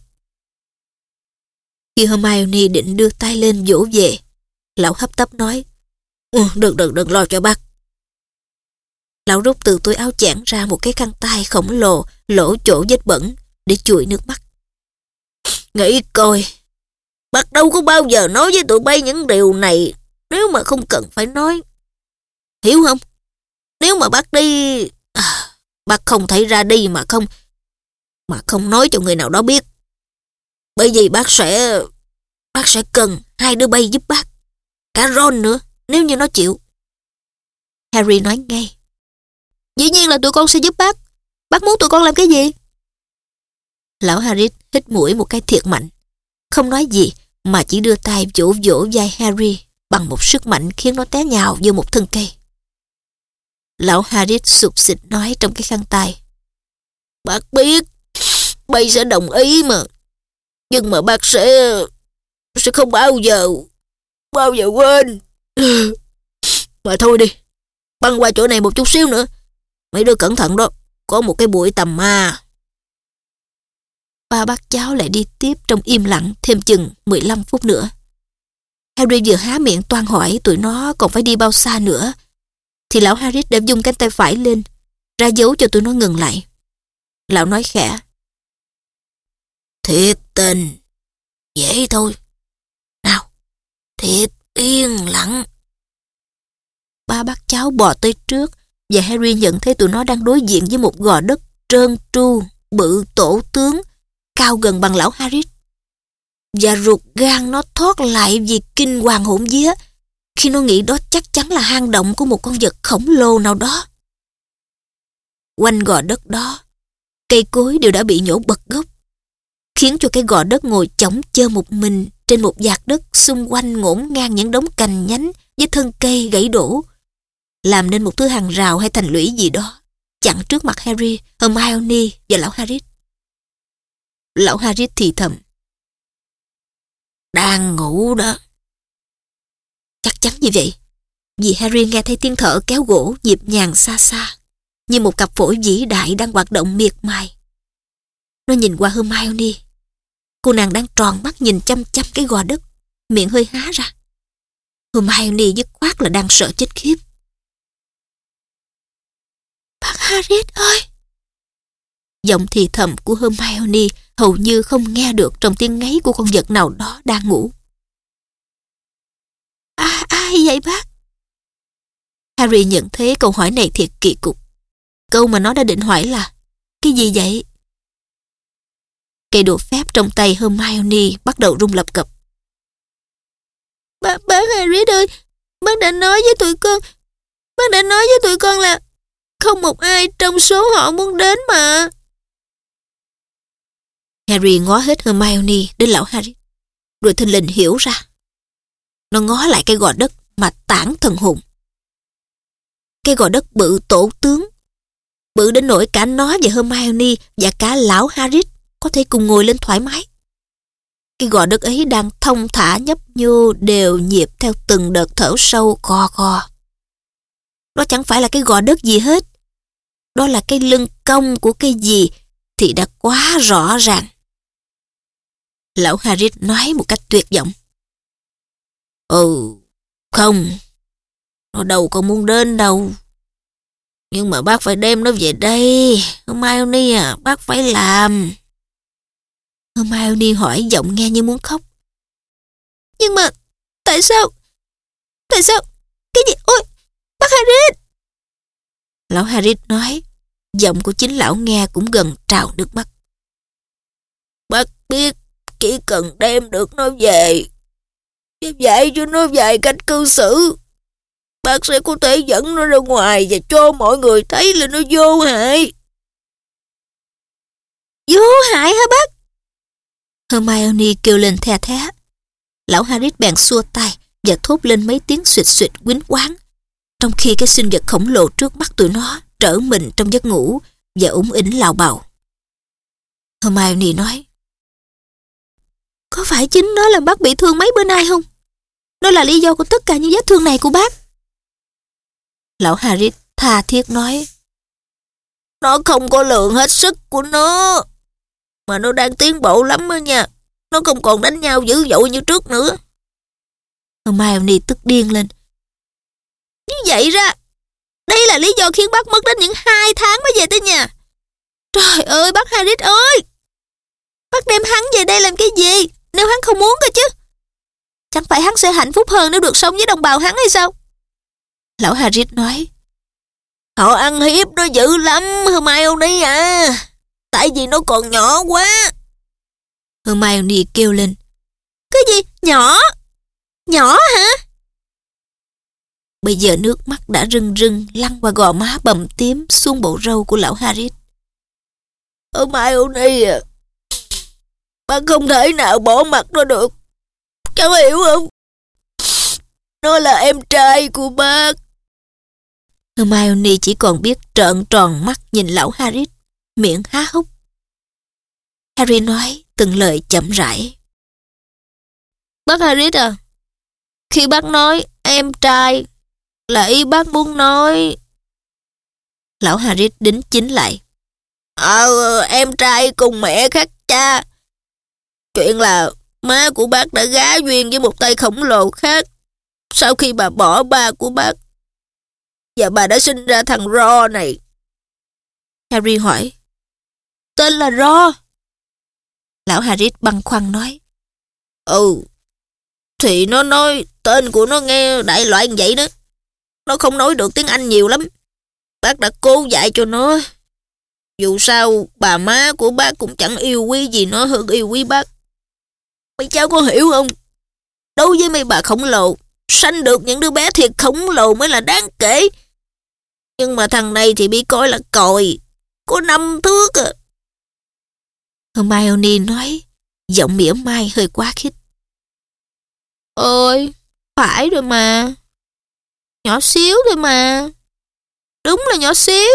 Khi Hermione định đưa tay lên vỗ về, lão hấp tấp nói, ừ, đừng đừng đừng lo cho bác. Lão rút từ túi áo chẽn ra một cái khăn tay khổng lồ lỗ chỗ vết bẩn để chùi nước mắt. Nghĩ coi, bác đâu có bao giờ nói với tụi bay những điều này nếu mà không cần phải nói. Hiểu không? Nếu mà bác đi à, Bác không thể ra đi mà không mà không nói cho người nào đó biết. Bởi vì bác sẽ bác sẽ cần hai đứa bay giúp bác. Cả Ron nữa, nếu như nó chịu. Harry nói ngay. Dĩ nhiên là tụi con sẽ giúp bác. Bác muốn tụi con làm cái gì? Lão Harry hít mũi một cái thiệt mạnh. Không nói gì mà chỉ đưa tay vỗ vỗ vai Harry bằng một sức mạnh khiến nó té nhào vô một thân cây. Lão Harris sụp xịt nói trong cái khăn tay. Bác biết, bay sẽ đồng ý mà. Nhưng mà bác sẽ... sẽ không bao giờ... bao giờ quên. Mà thôi đi, băng qua chỗ này một chút xíu nữa. Mấy đứa cẩn thận đó, có một cái bụi tầm ma. Ba bác cháu lại đi tiếp trong im lặng thêm chừng 15 phút nữa. Harry vừa há miệng toan hỏi tụi nó còn phải đi bao xa nữa. Thì lão Harris đã dùng cánh tay phải lên, ra dấu cho tụi nó ngừng lại. Lão nói khẽ. Thiệt tình, dễ thôi. Nào, thiệt yên lặng. Ba bác cháu bò tới trước và Harry nhận thấy tụi nó đang đối diện với một gò đất trơn tru, bự tổ tướng, cao gần bằng lão Harris. Và ruột gan nó thoát lại vì kinh hoàng hỗn vía khi nó nghĩ đó chắc chắn là hang động của một con vật khổng lồ nào đó. Quanh gò đất đó, cây cối đều đã bị nhổ bật gốc, khiến cho cái gò đất ngồi chỏng chơ một mình trên một vạt đất xung quanh ngổn ngang những đống cành nhánh với thân cây gãy đổ, làm nên một thứ hàng rào hay thành lũy gì đó, chặn trước mặt Harry, Hermione và lão Harris. Lão Harris thì thầm. Đang ngủ đó. Chắc chắn như vậy, vì Harry nghe thấy tiếng thở kéo gỗ nhịp nhàng xa xa, như một cặp phổi vĩ đại đang hoạt động miệt mài. Nó nhìn qua Hermione. Cô nàng đang tròn mắt nhìn chăm chăm cái gò đất, miệng hơi há ra. Hermione dứt khoát là đang sợ chết khiếp. Bác Harry ơi! Giọng thì thầm của Hermione hầu như không nghe được trong tiếng ngáy của con vật nào đó đang ngủ. Ai vậy bác? Harry nhận thấy câu hỏi này thiệt kỳ cục. Câu mà nó đã định hỏi là Cái gì vậy? Cây đồ phép trong tay Hermione bắt đầu rung lập cập. Bác, bác Harry ơi, bác đã nói với tụi con, bác đã nói với tụi con là không một ai trong số họ muốn đến mà. Harry ngó hết Hermione đến lão Harry. Rồi thình lình hiểu ra. Nó ngó lại cái gò đất mà tản thần hồn. Cái gò đất bự tổ tướng. Bự đến nỗi cả nó và Hermione và cả lão Harris có thể cùng ngồi lên thoải mái. Cái gò đất ấy đang thông thả nhấp nhô đều nhịp theo từng đợt thở sâu co co. Đó chẳng phải là cái gò đất gì hết. Đó là cái lưng cong của cái gì thì đã quá rõ ràng. Lão Harris nói một cách tuyệt vọng. Ừ, không, nó đâu có muốn đến đâu. Nhưng mà bác phải đem nó về đây. Hermione à, bác phải làm. Hermione hỏi giọng nghe như muốn khóc. Nhưng mà, tại sao? Tại sao? Cái gì? Ôi, bác Harris! Lão Harris nói, giọng của chính lão nghe cũng gần trào nước mắt. Bác biết chỉ cần đem được nó về và dạy cho nó vài cách cư xử. Bác sẽ có thể dẫn nó ra ngoài và cho mọi người thấy là nó vô hại. Vô hại hả bác? Hermione kêu lên the thé. Lão Harry bèn xua tay và thốt lên mấy tiếng suyệt suyệt quýnh quán. Trong khi cái sinh vật khổng lồ trước mắt tụi nó trở mình trong giấc ngủ và ủng ỉnh lào bào. Hermione nói có phải chính nó làm bác bị thương mấy bữa nay không? Nó là lý do của tất cả những vết thương này của bác. Lão Harris tha thiết nói. Nó không có lượng hết sức của nó. Mà nó đang tiến bộ lắm đó nha. Nó không còn đánh nhau dữ dội như trước nữa. Hermione tức điên lên. Như vậy ra, đây là lý do khiến bác mất đến những hai tháng mới về tới nhà. Trời ơi, bác Harris ơi! Bác đem hắn về đây làm cái gì? Nếu hắn không muốn cơ chứ Chẳng phải hắn sẽ hạnh phúc hơn nếu được sống với đồng bào hắn hay sao Lão Harris nói Họ ăn hiếp nó dữ lắm Hermione à Tại vì nó còn nhỏ quá Hermione kêu lên Cái gì? Nhỏ? Nhỏ hả? Bây giờ nước mắt đã rưng rưng lăn qua gò má bầm tím xuống bộ râu của lão Harris. Hermione à, bác không thể nào bỏ mặt nó được. Cháu hiểu không? Nó là em trai của bác. Hermione chỉ còn biết trợn tròn mắt nhìn lão Harry, miệng há hốc. Harry nói từng lời chậm rãi. Bác Harry à, khi bác nói em trai là ý bác muốn nói... Lão Harry đính chính lại. Ờ, em trai cùng mẹ khác cha. Chuyện là má của bác đã gá duyên với một tay khổng lồ khác sau khi bà bỏ ba của bác. Và bà đã sinh ra thằng Ro này. Harry hỏi. Tên là Ro. Lão Harry băn khoăn nói. Ừ, thì nó nói tên của nó nghe đại loại như vậy đó. Nó không nói được tiếng Anh nhiều lắm. Bác đã cố dạy cho nó. Dù sao, bà má của bác cũng chẳng yêu quý gì nó hơn yêu quý bác mày cháu có hiểu không? Đối với mấy bà khổng lồ, sanh được những đứa bé thiệt khổng lồ mới là đáng kể. Nhưng mà thằng này thì bị coi là còi, có năm thước à. Hermione nói, giọng mỉa mai hơi quá khích. Ôi, phải rồi mà. Nhỏ xíu thôi mà. Đúng là nhỏ xíu.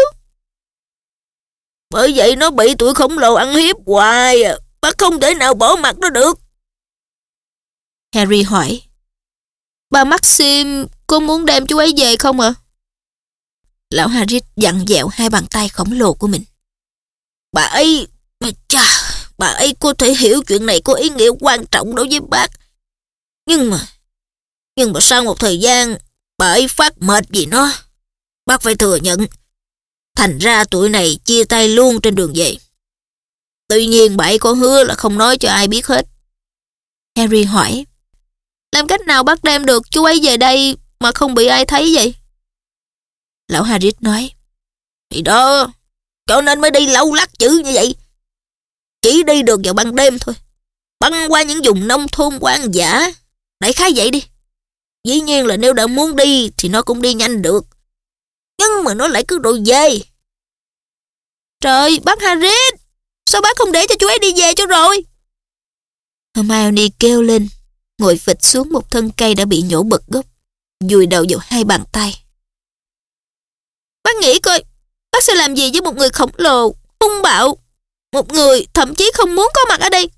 Bởi vậy nó bị tụi khổng lồ ăn hiếp hoài à. Bác không thể nào bỏ mặt nó được. Harry hỏi. Bà Maxim có muốn đem chú ấy về không ạ? Lão Harry dặn dẹo hai bàn tay khổng lồ của mình. Bà ấy... Chà, bà ấy có thể hiểu chuyện này có ý nghĩa quan trọng đối với bác. Nhưng mà... Nhưng mà sau một thời gian, bà ấy phát mệt vì nó. Bác phải thừa nhận. Thành ra tuổi này chia tay luôn trên đường về. Tuy nhiên bà ấy có hứa là không nói cho ai biết hết. Harry hỏi. Làm cách nào bác đem được chú ấy về đây mà không bị ai thấy vậy? Lão Harry nói. Thì đó, cho nên mới đi lâu lắc chữ như vậy. Chỉ đi được vào ban đêm thôi. Băng qua những vùng nông thôn quan giả. Đại khái vậy đi. Dĩ nhiên là nếu đã muốn đi thì nó cũng đi nhanh được. Nhưng mà nó lại cứ đòi về. Trời, bác Harry, sao bác không để cho chú ấy đi về cho rồi? Hermione kêu lên, ngồi phịch xuống một thân cây đã bị nhổ bật gốc, dùi đầu vào hai bàn tay. Bác nghĩ coi, bác sẽ làm gì với một người khổng lồ, hung bạo, một người thậm chí không muốn có mặt ở đây?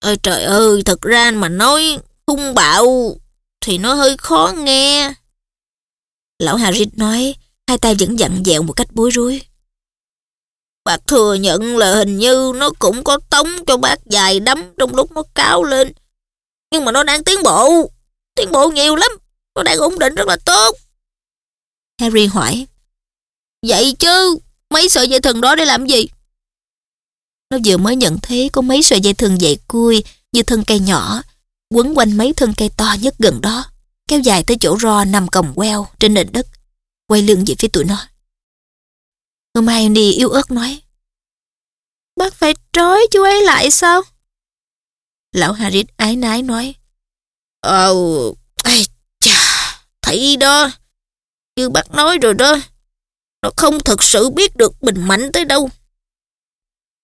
Ôi trời ơi, thật ra mà nói hung bạo thì nó hơi khó nghe. Lão Harris nói, hai tay vẫn dặn dẹo một cách bối rối. Bác thừa nhận là hình như nó cũng có tống cho bác dài đấm trong lúc nó cáo lên. Nhưng mà nó đang tiến bộ, tiến bộ nhiều lắm, nó đang ổn định rất là tốt. Harry hỏi. Vậy chứ, mấy sợi dây thừng đó để làm gì? Nó vừa mới nhận thấy có mấy sợi dây thừng dày cui như thân cây nhỏ, quấn quanh mấy thân cây to nhất gần đó, kéo dài tới chỗ ro nằm còng queo trên nền đất, quay lưng về phía tụi nó. Hermione yếu ớt nói. Bác phải trói chú ấy lại sao? Lão Harry ái nái nói. Ờ, ai chà, thấy đó, như bác nói rồi đó, nó không thực sự biết được mình mạnh tới đâu.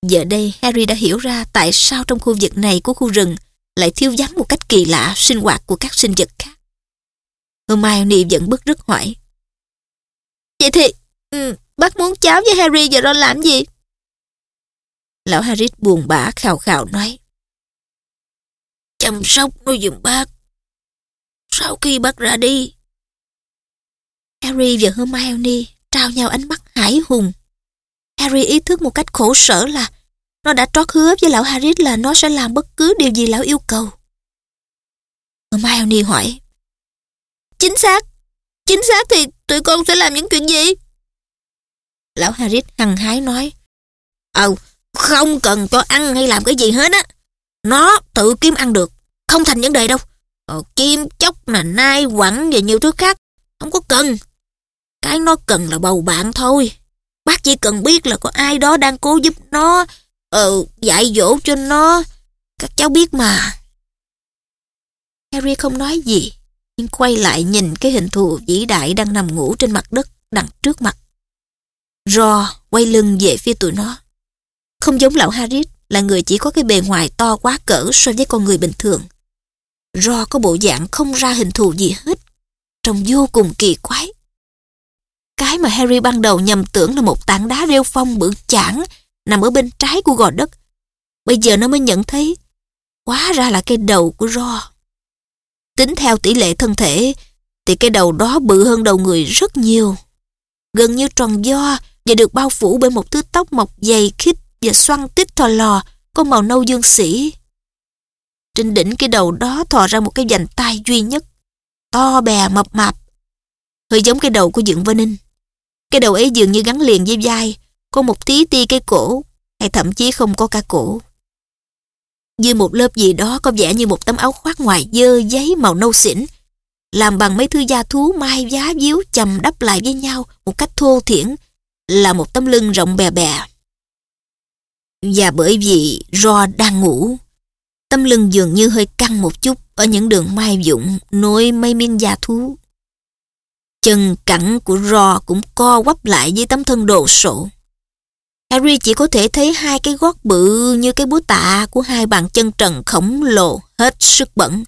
Giờ đây Harry đã hiểu ra tại sao trong khu vực này của khu rừng lại thiếu vắng một cách kỳ lạ sinh hoạt của các sinh vật khác. Hermione vẫn bức rứt hỏi. Vậy thì, ừ, bác muốn cháu với Harry giờ đó làm gì? Lão Harry buồn bã khào khào nói. Chăm sóc nuôi giùm bác. Sau khi bác ra đi. Harry và Hermione trao nhau ánh mắt hải hùng. Harry ý thức một cách khổ sở là nó đã trót hứa với lão Harris là nó sẽ làm bất cứ điều gì lão yêu cầu. Hermione hỏi. Chính xác. Chính xác thì tụi con sẽ làm những chuyện gì? Lão Harris hằng hái nói. Ờ, không cần cho ăn hay làm cái gì hết á. Nó tự kiếm ăn được. Không thành vấn đề đâu. Ờ, chim chóc là nai quẳng và nhiều thứ khác. Không có cần. Cái nó cần là bầu bạn thôi. Bác chỉ cần biết là có ai đó đang cố giúp nó, ờ, dạy dỗ cho nó. Các cháu biết mà. Harry không nói gì, nhưng quay lại nhìn cái hình thù vĩ đại đang nằm ngủ trên mặt đất đằng trước mặt. Ro quay lưng về phía tụi nó. Không giống lão Harris là người chỉ có cái bề ngoài to quá cỡ so với con người bình thường. Ro có bộ dạng không ra hình thù gì hết, trông vô cùng kỳ quái. Cái mà Harry ban đầu nhầm tưởng là một tảng đá rêu phong bự chảng nằm ở bên trái của gò đất. Bây giờ nó mới nhận thấy, hóa ra là cái đầu của Ro. Tính theo tỷ lệ thân thể, thì cái đầu đó bự hơn đầu người rất nhiều. Gần như tròn do và được bao phủ bởi một thứ tóc mọc dày khít và xoăn tít thò lò, có màu nâu dương sĩ. Trên đỉnh cái đầu đó thò ra một cái vành tai duy nhất, to bè mập mạp, hơi giống cái đầu của Dượng Vân Ninh. Cái đầu ấy dường như gắn liền với vai, có một tí ti cái cổ, hay thậm chí không có cả cổ. Dưới một lớp gì đó có vẻ như một tấm áo khoác ngoài dơ giấy màu nâu xỉn, làm bằng mấy thứ da thú mai giá díu chầm đắp lại với nhau một cách thô thiển, là một tấm lưng rộng bè bè. Và bởi vì Ro đang ngủ, tấm lưng dường như hơi căng một chút ở những đường mai dụng nối mấy miếng da thú. Chân cẳng của Ro cũng co quắp lại với tấm thân đồ sộ. Harry chỉ có thể thấy hai cái gót bự như cái búa tạ của hai bàn chân trần khổng lồ hết sức bẩn.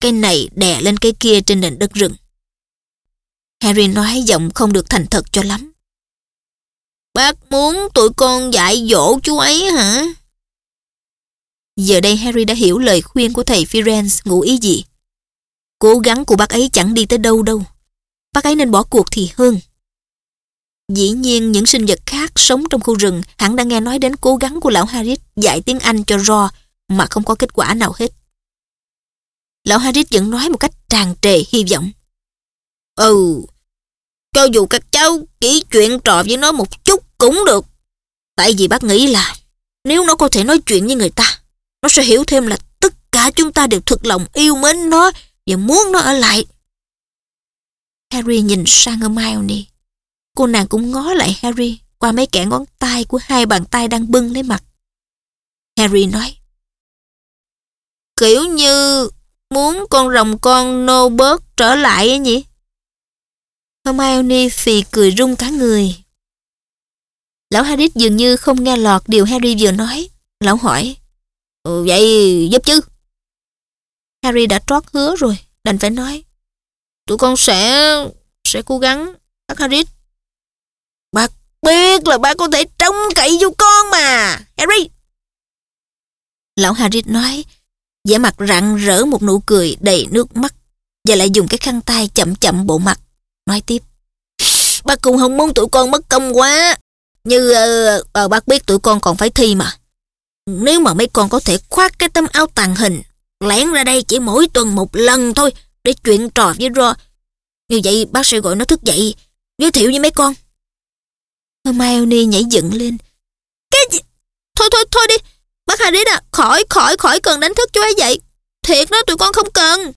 Cái này đè lên cái kia trên nền đất rừng. Harry nói giọng không được thành thật cho lắm. Bác muốn tụi con dạy dỗ chú ấy hả? Giờ đây Harry đã hiểu lời khuyên của thầy Firenze ngụ ý gì. Cố gắng của bác ấy chẳng đi tới đâu đâu. Bác ấy nên bỏ cuộc thì hơn. Dĩ nhiên những sinh vật khác sống trong khu rừng hẳn đã nghe nói đến cố gắng của lão Harris dạy tiếng Anh cho Ro mà không có kết quả nào hết. Lão Harris vẫn nói một cách tràn trề hy vọng. Ừ, cho dù các cháu chỉ chuyện trò với nó một chút cũng được. Tại vì bác nghĩ là nếu nó có thể nói chuyện với người ta, nó sẽ hiểu thêm là tất cả chúng ta đều thực lòng yêu mến nó và muốn nó ở lại. Harry nhìn sang Hermione. Cô nàng cũng ngó lại Harry qua mấy kẻ ngón tay của hai bàn tay đang bưng lấy mặt. Harry nói. Kiểu như muốn con rồng con nô bớt trở lại ấy nhỉ? Hermione phì cười rung cả người. Lão Harry dường như không nghe lọt điều Harry vừa nói. Lão hỏi. Ừ, vậy giúp chứ? Harry đã trót hứa rồi, đành phải nói. Tụi con sẽ... sẽ cố gắng, bác Harry. Bác biết là bác có thể trông cậy vô con mà, Harry. Lão Harry nói, vẻ mặt rạng rỡ một nụ cười đầy nước mắt và lại dùng cái khăn tay chậm chậm bộ mặt, nói tiếp. Bác cũng không muốn tụi con mất công quá. Như uh, uh, bác biết tụi con còn phải thi mà. Nếu mà mấy con có thể khoác cái tấm áo tàng hình, lén ra đây chỉ mỗi tuần một lần thôi để chuyện trò với Ro. Như vậy bác sẽ gọi nó thức dậy, giới thiệu với mấy con. Hermione nhảy dựng lên. Cái gì? Thôi thôi thôi đi, bác Harry à, khỏi khỏi khỏi cần đánh thức chú ấy vậy. Thiệt đó tụi con không cần.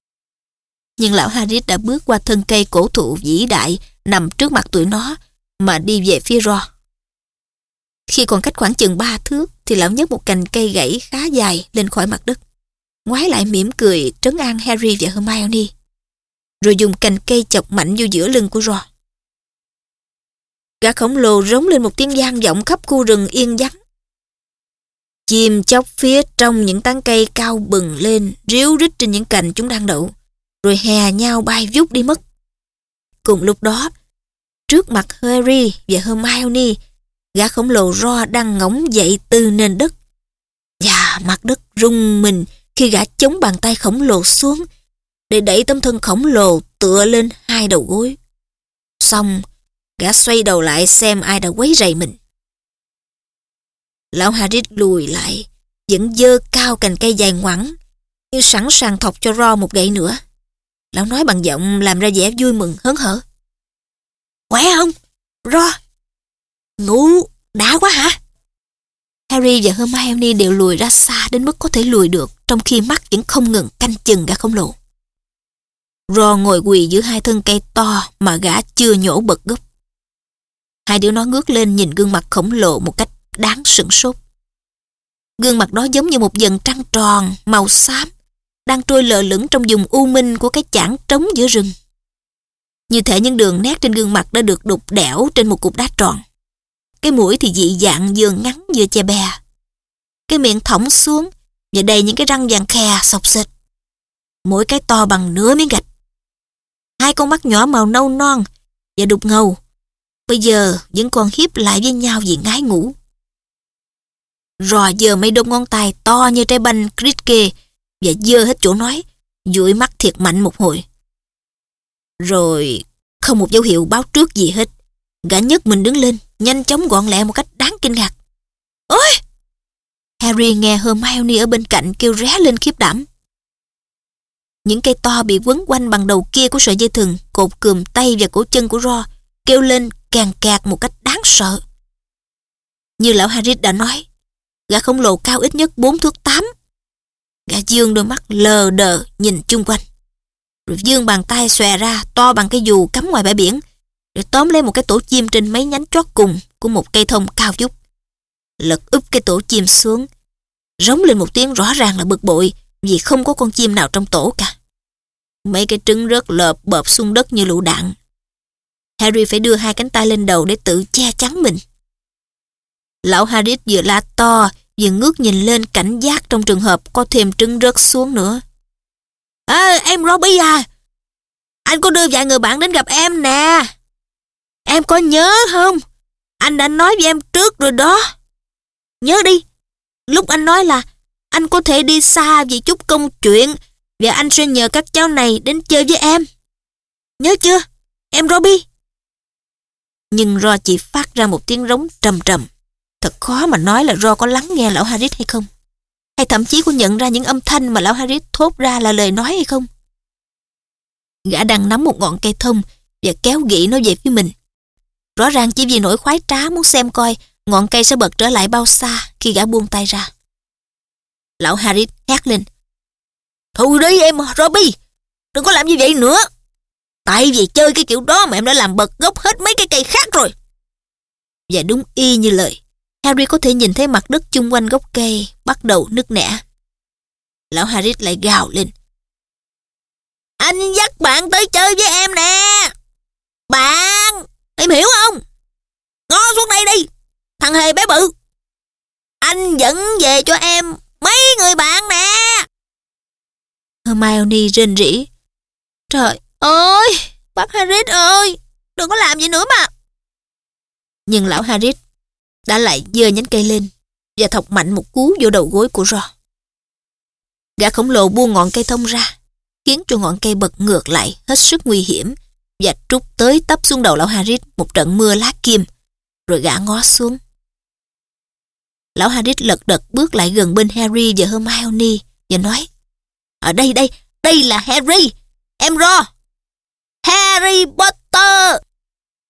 Nhưng lão Harry đã bước qua thân cây cổ thụ vĩ đại nằm trước mặt tụi nó mà đi về phía Ro. Khi còn cách khoảng chừng ba thước thì lão nhấc một cành cây gãy khá dài lên khỏi mặt đất. Ngoái lại mỉm cười trấn an Harry và Hermione. Rồi dùng cành cây chọc mạnh vô giữa lưng của Ron. Gã khổng lồ rống lên một tiếng gian vọng khắp khu rừng yên vắng. Chim chóc phía trong những tán cây cao bừng lên, ríu rít trên những cành chúng đang đậu, rồi hè nhau bay vút đi mất. Cùng lúc đó, trước mặt Harry và Hermione, gã khổng lồ Ro đang ngóng dậy từ nền đất. Và mặt đất rung mình khi gã chống bàn tay khổng lồ xuống để đẩy tấm thân khổng lồ tựa lên hai đầu gối. Xong, gã xoay đầu lại xem ai đã quấy rầy mình. Lão Harris lùi lại, vẫn dơ cao cành cây dài ngoẳng, như sẵn sàng thọc cho Ro một gậy nữa. Lão nói bằng giọng làm ra vẻ vui mừng hớn hở. Khỏe không? Ro! Ngủ đã quá hả? Harry và Hermione đều lùi ra xa đến mức có thể lùi được trong khi mắt vẫn không ngừng canh chừng gã khổng lồ. Ro ngồi quỳ giữa hai thân cây to mà gã chưa nhổ bật gốc. Hai đứa nó ngước lên nhìn gương mặt khổng lồ một cách đáng sửng sốt. Gương mặt đó giống như một dần trăng tròn, màu xám, đang trôi lờ lửng trong vùng u minh của cái chảng trống giữa rừng. Như thể những đường nét trên gương mặt đã được đục đẽo trên một cục đá tròn. Cái mũi thì dị dạng vừa ngắn vừa chè bè, cái miệng thõng xuống và đầy những cái răng vàng khe sọc xịt. Mỗi cái to bằng nửa miếng gạch. Hai con mắt nhỏ màu nâu non và đục ngầu. Bây giờ vẫn còn hiếp lại với nhau vì ngái ngủ. Rò giờ mấy đôi ngón tay to như trái banh cricket và dơ hết chỗ nói, dụi mắt thiệt mạnh một hồi. Rồi không một dấu hiệu báo trước gì hết. Gã nhất mình đứng lên, nhanh chóng gọn lẹ một cách đáng kinh ngạc. Ôi! Harry nghe Hermione ở bên cạnh kêu ré lên khiếp đảm. Những cây to bị quấn quanh bằng đầu kia của sợi dây thừng, cột cườm tay và cổ chân của Ro, kêu lên càng kẹt một cách đáng sợ. Như lão Harry đã nói, gã khổng lồ cao ít nhất 4 thước 8. Gã dương đôi mắt lờ đờ nhìn chung quanh. Rồi dương bàn tay xòe ra to bằng cái dù cắm ngoài bãi biển, rồi tóm lấy một cái tổ chim trên mấy nhánh trót cùng của một cây thông cao chút, Lật úp cái tổ chim xuống, rống lên một tiếng rõ ràng là bực bội vì không có con chim nào trong tổ cả. Mấy cái trứng rớt lợp bợp xuống đất như lũ đạn. Harry phải đưa hai cánh tay lên đầu để tự che chắn mình. Lão Harris vừa la to, vừa ngước nhìn lên cảnh giác trong trường hợp có thêm trứng rớt xuống nữa. À, em Robbie à, anh có đưa vài người bạn đến gặp em nè. Em có nhớ không? Anh đã nói với em trước rồi đó. Nhớ đi, lúc anh nói là anh có thể đi xa vì chút công chuyện và anh sẽ nhờ các cháu này đến chơi với em. Nhớ chưa, em Robbie? Nhưng Ro chỉ phát ra một tiếng rống trầm trầm. Thật khó mà nói là Ro có lắng nghe lão Harris hay không. Hay thậm chí có nhận ra những âm thanh mà lão Harris thốt ra là lời nói hay không. Gã đang nắm một ngọn cây thông và kéo gỉ nó về phía mình. Rõ ràng chỉ vì nỗi khoái trá muốn xem coi ngọn cây sẽ bật trở lại bao xa khi gã buông tay ra. Lão Harris hét lên. Thôi đi em Robbie, đừng có làm như vậy nữa. Tại vì chơi cái kiểu đó mà em đã làm bật gốc hết mấy cái cây khác rồi. Và đúng y như lời, Harry có thể nhìn thấy mặt đất chung quanh gốc cây bắt đầu nứt nẻ. Lão Harry lại gào lên. Anh dắt bạn tới chơi với em nè. Bạn, em hiểu không? Ngó xuống đây đi, thằng hề bé bự. Anh dẫn về cho em mấy người bạn nè. Hermione rên rỉ. Trời ơi, bác Harris ơi, đừng có làm gì nữa mà. Nhưng lão Harris đã lại giơ nhánh cây lên và thọc mạnh một cú vô đầu gối của Ro. Gã khổng lồ buông ngọn cây thông ra, khiến cho ngọn cây bật ngược lại hết sức nguy hiểm và trút tới tấp xuống đầu lão Harris một trận mưa lá kim, rồi gã ngó xuống. Lão Harris lật đật bước lại gần bên Harry và Hermione và nói Ở đây, đây, đây là Harry, em Ro. Harry Potter!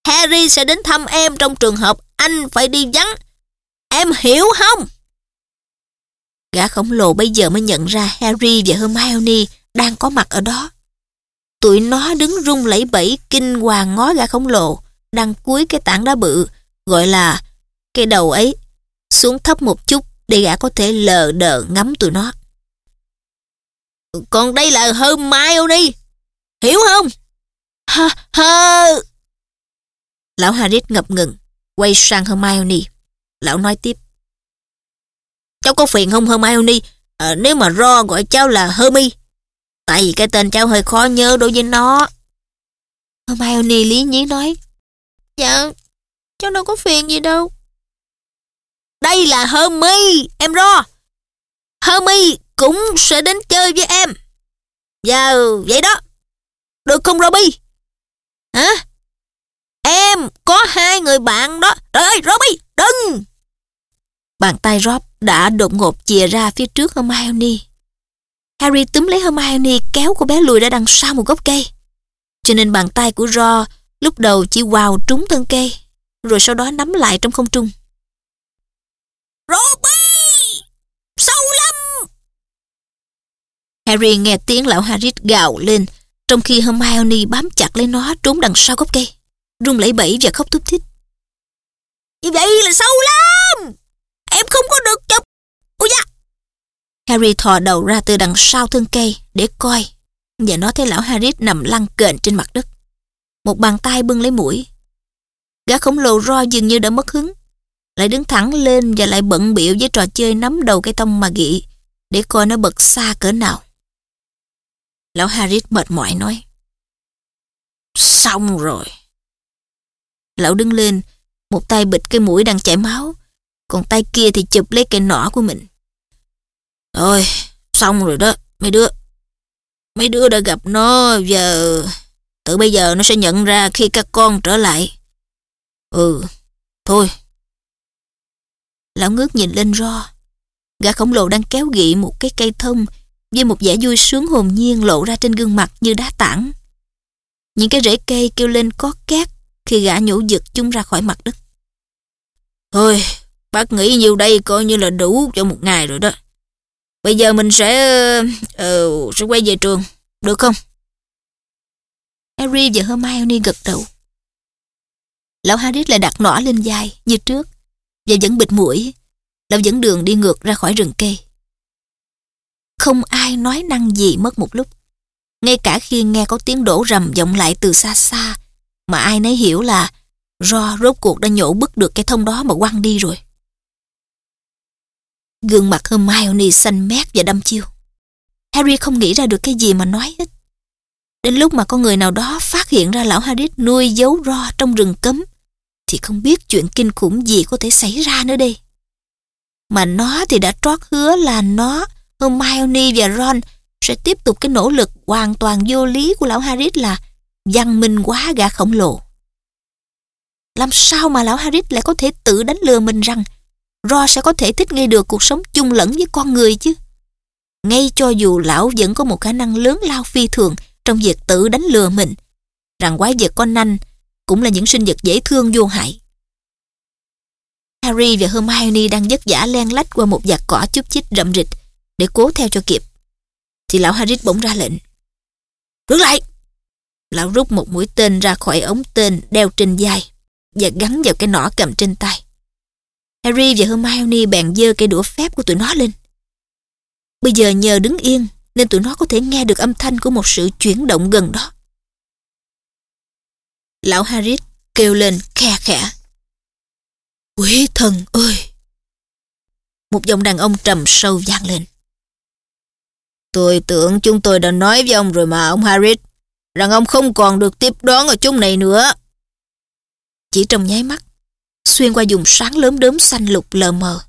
Harry sẽ đến thăm em trong trường hợp anh phải đi vắng. Em hiểu không? Gã khổng lồ bây giờ mới nhận ra Harry và Hermione đang có mặt ở đó. Tụi nó đứng rung lẫy bẫy kinh hoàng ngó gã khổng lồ đang cúi cái tảng đá bự gọi là cái đầu ấy xuống thấp một chút để gã có thể lờ đờ ngắm tụi nó. Còn đây là Hermione, hiểu không? Hơ, hơ. Lão Harris ngập ngừng, quay sang Hermione. Lão nói tiếp. Cháu có phiền không Hermione à, nếu mà Ro gọi cháu là Hermi? Tại vì cái tên cháu hơi khó nhớ đối với nó. Hermione lý nhí nói. Dạ, cháu đâu có phiền gì đâu. Đây là Hermi, em Ro. Hermi cũng sẽ đến chơi với em. Dạ, vậy đó. Được không Robbie? Hả? Em có hai người bạn đó. Trời ơi, Robbie, đừng! Bàn tay Rob đã đột ngột chìa ra phía trước Hermione. Harry túm lấy Hermione kéo cô bé lùi ra đằng sau một gốc cây. Cho nên bàn tay của Ro lúc đầu chỉ vào trúng thân cây, rồi sau đó nắm lại trong không trung. Robbie! Sâu lắm! Harry nghe tiếng lão Harry gào lên, trong khi Hermione bám chặt lấy nó trốn đằng sau gốc cây, rung lẩy bẩy và khóc thút thít. Như vậy là sâu lắm! Em không có được chụp! Ôi da! Harry thò đầu ra từ đằng sau thân cây để coi, và nó thấy lão Harry nằm lăn kềnh trên mặt đất. Một bàn tay bưng lấy mũi. Gã khổng lồ ro dường như đã mất hứng. lại đứng thẳng lên và lại bận biểu với trò chơi nắm đầu cây tông mà gị để coi nó bật xa cỡ nào. Lão Harris mệt mỏi nói. Xong rồi. Lão đứng lên, một tay bịt cái mũi đang chảy máu, còn tay kia thì chụp lấy cây nỏ của mình. Thôi, xong rồi đó, mấy đứa. Mấy đứa đã gặp nó giờ... Từ bây giờ nó sẽ nhận ra khi các con trở lại. Ừ, thôi. Lão ngước nhìn lên ro. Gã khổng lồ đang kéo ghị một cái cây thông với một vẻ vui sướng hồn nhiên lộ ra trên gương mặt như đá tảng. Những cái rễ cây kêu lên có két khi gã nhổ giật chúng ra khỏi mặt đất. Thôi, bác nghĩ nhiêu đây coi như là đủ cho một ngày rồi đó. Bây giờ mình sẽ uh, sẽ quay về trường, được không? Harry và Hermione gật đầu. Lão Harry lại đặt nỏ lên vai như trước và vẫn bịt mũi. Lão dẫn đường đi ngược ra khỏi rừng cây. Không ai nói năng gì mất một lúc. Ngay cả khi nghe có tiếng đổ rầm vọng lại từ xa xa mà ai nấy hiểu là Ro rốt cuộc đã nhổ bứt được cái thông đó mà quăng đi rồi. Gương mặt Hermione xanh mét và đâm chiêu. Harry không nghĩ ra được cái gì mà nói hết. Đến lúc mà có người nào đó phát hiện ra lão Harry nuôi giấu ro trong rừng cấm thì không biết chuyện kinh khủng gì có thể xảy ra nữa đây. Mà nó thì đã trót hứa là nó, Hermione và Ron sẽ tiếp tục cái nỗ lực hoàn toàn vô lý của lão Harry là văn minh quá gã khổng lồ. Làm sao mà lão Harry lại có thể tự đánh lừa mình rằng Ro sẽ có thể thích nghi được cuộc sống chung lẫn với con người chứ? Ngay cho dù lão vẫn có một khả năng lớn lao phi thường trong việc tự đánh lừa mình, rằng quái vật con nanh cũng là những sinh vật dễ thương vô hại. Harry và Hermione đang vất vả len lách qua một vạt cỏ chút chít rậm rịch để cố theo cho kịp. Thì lão Harry bỗng ra lệnh. Đứng lại! Lão rút một mũi tên ra khỏi ống tên đeo trên vai và gắn vào cái nỏ cầm trên tay. Harry và Hermione bèn dơ cây đũa phép của tụi nó lên. Bây giờ nhờ đứng yên nên tụi nó có thể nghe được âm thanh của một sự chuyển động gần đó. Lão Harris kêu lên khe khẽ. Quỷ thần ơi! Một giọng đàn ông trầm sâu vang lên. Tôi tưởng chúng tôi đã nói với ông rồi mà ông Harris, rằng ông không còn được tiếp đón ở chung này nữa. Chỉ trong nháy mắt, xuyên qua vùng sáng lớn đốm xanh lục lờ mờ.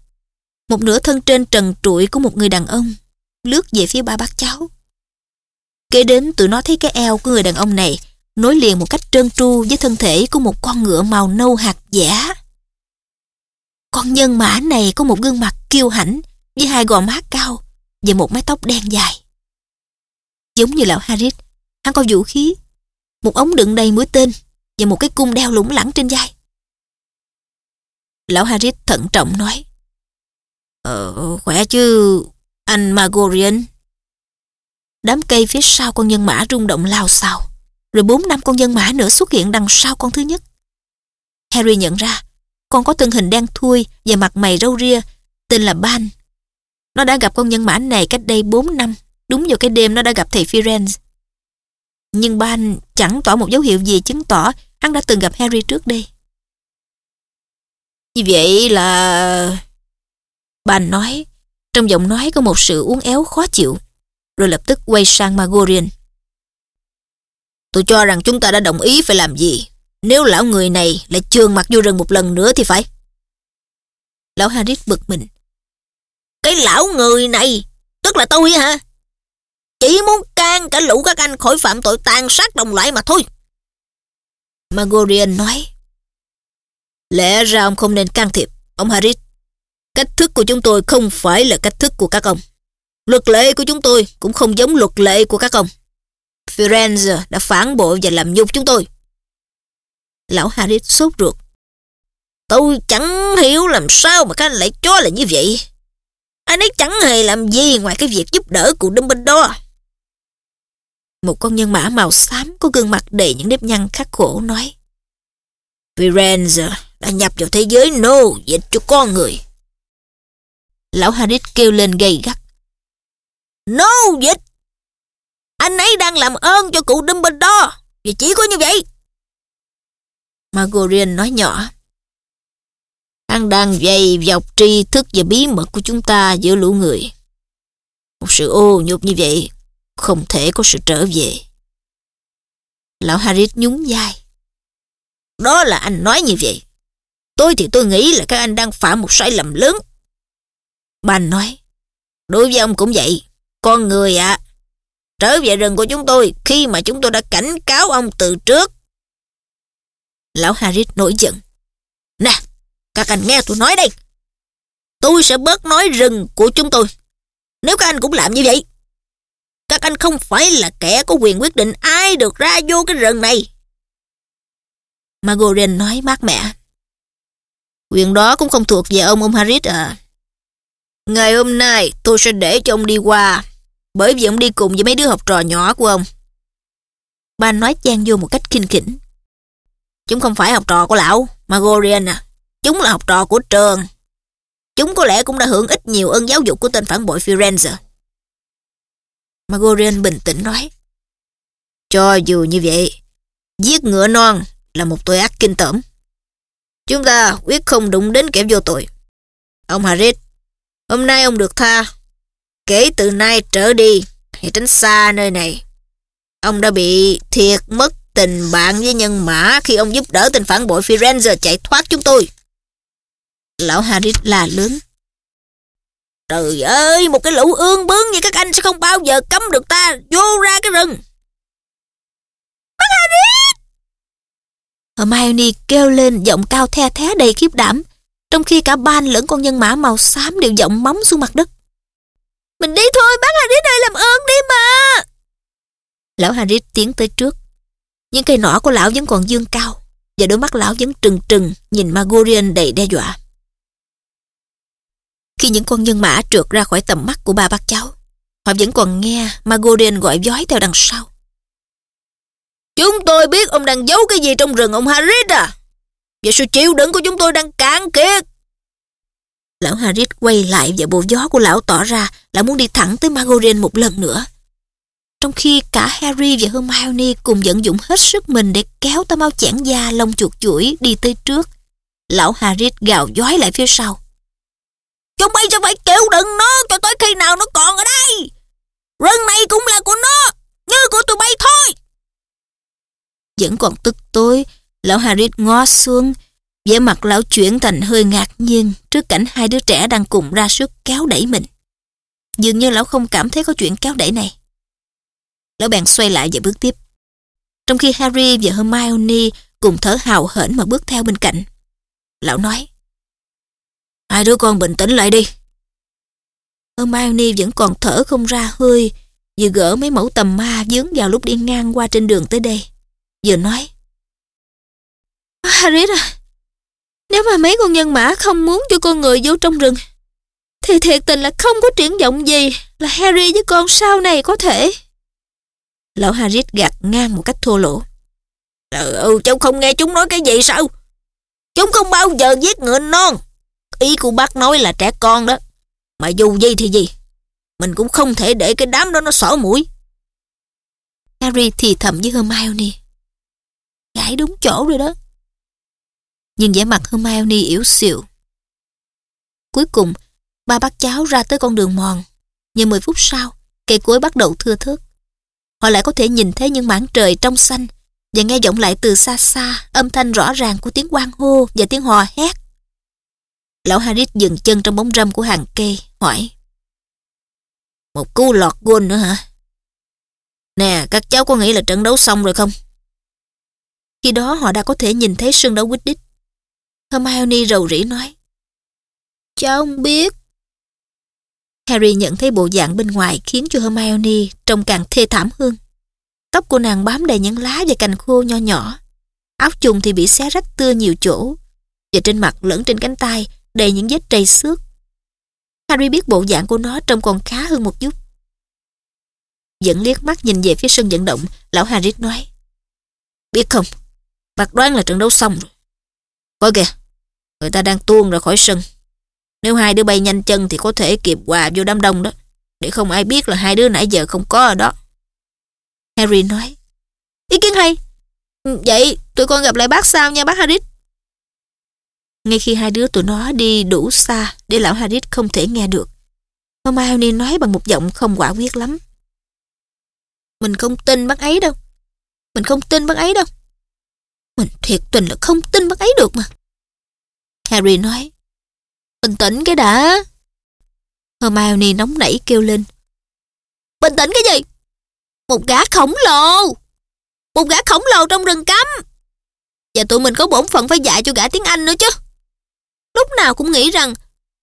Một nửa thân trên trần trụi của một người đàn ông lướt về phía ba bác cháu. Kế đến tụi nó thấy cái eo của người đàn ông này nối liền một cách trơn tru với thân thể của một con ngựa màu nâu hạt giả. Con nhân mã này có một gương mặt kiêu hãnh với hai gò má cao và một mái tóc đen dài. Giống như lão Harris, hắn có vũ khí, một ống đựng đầy mũi tên và một cái cung đeo lủng lẳng trên vai. Lão Harris thận trọng nói Ờ, khỏe chứ, anh Magorian. Đám cây phía sau con nhân mã rung động lao xao, rồi bốn năm con nhân mã nữa xuất hiện đằng sau con thứ nhất. Harry nhận ra, con có thân hình đen thui và mặt mày râu ria, tên là Ban. Nó đã gặp con nhân mã này cách đây 4 năm, đúng vào cái đêm nó đã gặp thầy Firenze. Nhưng Ban chẳng tỏ một dấu hiệu gì chứng tỏ hắn đã từng gặp Harry trước đây. Như vậy là... Ban nói, trong giọng nói có một sự uốn éo khó chịu, rồi lập tức quay sang Magorian. Tôi cho rằng chúng ta đã đồng ý phải làm gì. Nếu lão người này lại trường mặt vô rừng một lần nữa thì phải. Lão Harris bực mình. Cái lão người này, tức là tôi hả? Chỉ muốn can cả lũ các anh khỏi phạm tội tàn sát đồng loại mà thôi. Magorian nói. Lẽ ra ông không nên can thiệp, ông Harris. Cách thức của chúng tôi không phải là cách thức của các ông. Luật lệ của chúng tôi cũng không giống luật lệ của các ông. Firenze đã phản bội và làm nhục chúng tôi. Lão Harris sốt ruột. Tôi chẳng hiểu làm sao mà các anh lại cho là như vậy. Anh ấy chẳng hề làm gì ngoài cái việc giúp đỡ cụ Dumbledore. Một con nhân mã màu xám có gương mặt đầy những nếp nhăn khắc khổ nói. Firenze đã nhập vào thế giới nô dịch cho con người. Lão Harris kêu lên gay gắt. Nô dịch! Anh ấy đang làm ơn cho cụ Dumbledore và chỉ có như vậy. Margorian nói nhỏ. Hắn đang dày dọc tri thức và bí mật của chúng ta giữa lũ người. Một sự ô nhục như vậy không thể có sự trở về. Lão Harris nhún vai. Đó là anh nói như vậy. Tôi thì tôi nghĩ là các anh đang phạm một sai lầm lớn. Ban nói. Đối với ông cũng vậy. Con người ạ. trở về rừng của chúng tôi khi mà chúng tôi đã cảnh cáo ông từ trước. Lão Harris nổi giận. Nè, các anh nghe tôi nói đây. Tôi sẽ bớt nói rừng của chúng tôi. Nếu các anh cũng làm như vậy. Các anh không phải là kẻ có quyền quyết định ai được ra vô cái rừng này. Margoren nói mát mẻ. Quyền đó cũng không thuộc về ông ông Harris à. Ngày hôm nay tôi sẽ để cho ông đi qua bởi vì ông đi cùng với mấy đứa học trò nhỏ của ông. Ban nói chen vô một cách kinh khỉnh. Chúng không phải học trò của lão, Margorian à. Chúng là học trò của trường. Chúng có lẽ cũng đã hưởng ít nhiều ơn giáo dục của tên phản bội Firenze. Magorian bình tĩnh nói. Cho dù như vậy, giết ngựa non là một tội ác kinh tởm. Chúng ta quyết không đụng đến kẻ vô tội. Ông Harris, hôm nay ông được tha. Kể từ nay trở đi, hãy tránh xa nơi này. Ông đã bị thiệt mất tình bạn với nhân mã khi ông giúp đỡ tình phản bội Firenze chạy thoát chúng tôi. Lão Harris là lớn. Trời ơi, một cái lũ ương bướng như các anh sẽ không bao giờ cấm được ta vô ra cái rừng. Bác Harris! Hermione kêu lên giọng cao the thé đầy khiếp đảm, trong khi cả ban lẫn con nhân mã màu xám đều giọng móng xuống mặt đất. Mình đi thôi, bác Harris ơi làm ơn đi mà. Lão Harris tiến tới trước. Những cây nỏ của lão vẫn còn dương cao, và đôi mắt lão vẫn trừng trừng nhìn Magorian đầy đe dọa. Khi những con nhân mã trượt ra khỏi tầm mắt của ba bác cháu, họ vẫn còn nghe Magorian gọi dói theo đằng sau. Chúng tôi biết ông đang giấu cái gì trong rừng ông Harris à. Và sự chịu đựng của chúng tôi đang cạn kiệt. Lão Harris quay lại và bộ gió của lão tỏ ra là muốn đi thẳng tới Magorian một lần nữa. Trong khi cả Harry và Hermione cùng vận dụng hết sức mình để kéo tấm áo chẽn da lông chuột chuỗi đi tới trước, lão Harris gào dói lại phía sau. Chúng bay sẽ phải chịu đựng nó cho tới khi nào nó còn ở đây. Rừng này cũng là của nó, như của tụi bay thôi. Vẫn còn tức tối, lão Harris ngó xuống, vẻ mặt lão chuyển thành hơi ngạc nhiên trước cảnh hai đứa trẻ đang cùng ra sức kéo đẩy mình. Dường như lão không cảm thấy có chuyện kéo đẩy này. Lão bèn xoay lại và bước tiếp. Trong khi Harry và Hermione cùng thở hào hển mà bước theo bên cạnh. Lão nói, Hai đứa con bình tĩnh lại đi. Hermione vẫn còn thở không ra hơi, vừa gỡ mấy mẫu tầm ma dướng vào lúc đi ngang qua trên đường tới đây. Vừa nói, Harry à, nếu mà mấy con nhân mã không muốn cho con người vô trong rừng, thì thiệt tình là không có triển vọng gì là Harry với con sau này có thể. Lão Harris gạt ngang một cách thô lỗ. Trời ơi, cháu không nghe chúng nói cái gì sao? Chúng không bao giờ giết ngựa non. Ý của bác nói là trẻ con đó. Mà dù gì thì gì, mình cũng không thể để cái đám đó nó xỏ mũi. Harry thì thầm với Hermione. Gãi đúng chỗ rồi đó. Nhìn vẻ mặt Hermione yếu xìu. Cuối cùng, ba bác cháu ra tới con đường mòn. Nhưng 10 phút sau, cây cối bắt đầu thưa thớt. Họ lại có thể nhìn thấy những mảng trời trong xanh và nghe vọng lại từ xa xa âm thanh rõ ràng của tiếng quang hô và tiếng hò hét. Lão Harris dừng chân trong bóng râm của hàng cây, hỏi. Một cú lọt gôn nữa hả? Nè, các cháu có nghĩ là trận đấu xong rồi không? Khi đó họ đã có thể nhìn thấy sân đấu Quidditch. Hermione rầu rĩ nói. Cháu không biết. Harry nhận thấy bộ dạng bên ngoài khiến cho Hermione trông càng thê thảm hơn. Tóc của nàng bám đầy những lá và cành khô nho nhỏ. Áo chùng thì bị xé rách tưa nhiều chỗ. Và trên mặt lẫn trên cánh tay đầy những vết trầy xước. Harry biết bộ dạng của nó trông còn khá hơn một chút. Vẫn liếc mắt nhìn về phía sân vận động, lão Harry nói. Biết không, Bạc đoán là trận đấu xong rồi. Coi kìa, người ta đang tuôn ra khỏi sân. Nếu hai đứa bay nhanh chân thì có thể kịp quà vô đám đông đó. Để không ai biết là hai đứa nãy giờ không có ở đó. Harry nói. Ý kiến hay. Vậy tụi con gặp lại bác sau nha bác Harris ngay khi hai đứa tụi nó đi đủ xa để lão Harris không thể nghe được. Hermione nói bằng một giọng không quả quyết lắm. Mình không tin bác ấy đâu. Mình không tin bác ấy đâu. Mình thiệt tình là không tin bác ấy được mà. Harry nói. Bình tĩnh cái đã. Hermione nóng nảy kêu lên. Bình tĩnh cái gì? Một gã khổng lồ. Một gã khổng lồ trong rừng cấm. Và tụi mình có bổn phận phải dạy cho gã tiếng Anh nữa chứ. Lúc nào cũng nghĩ rằng,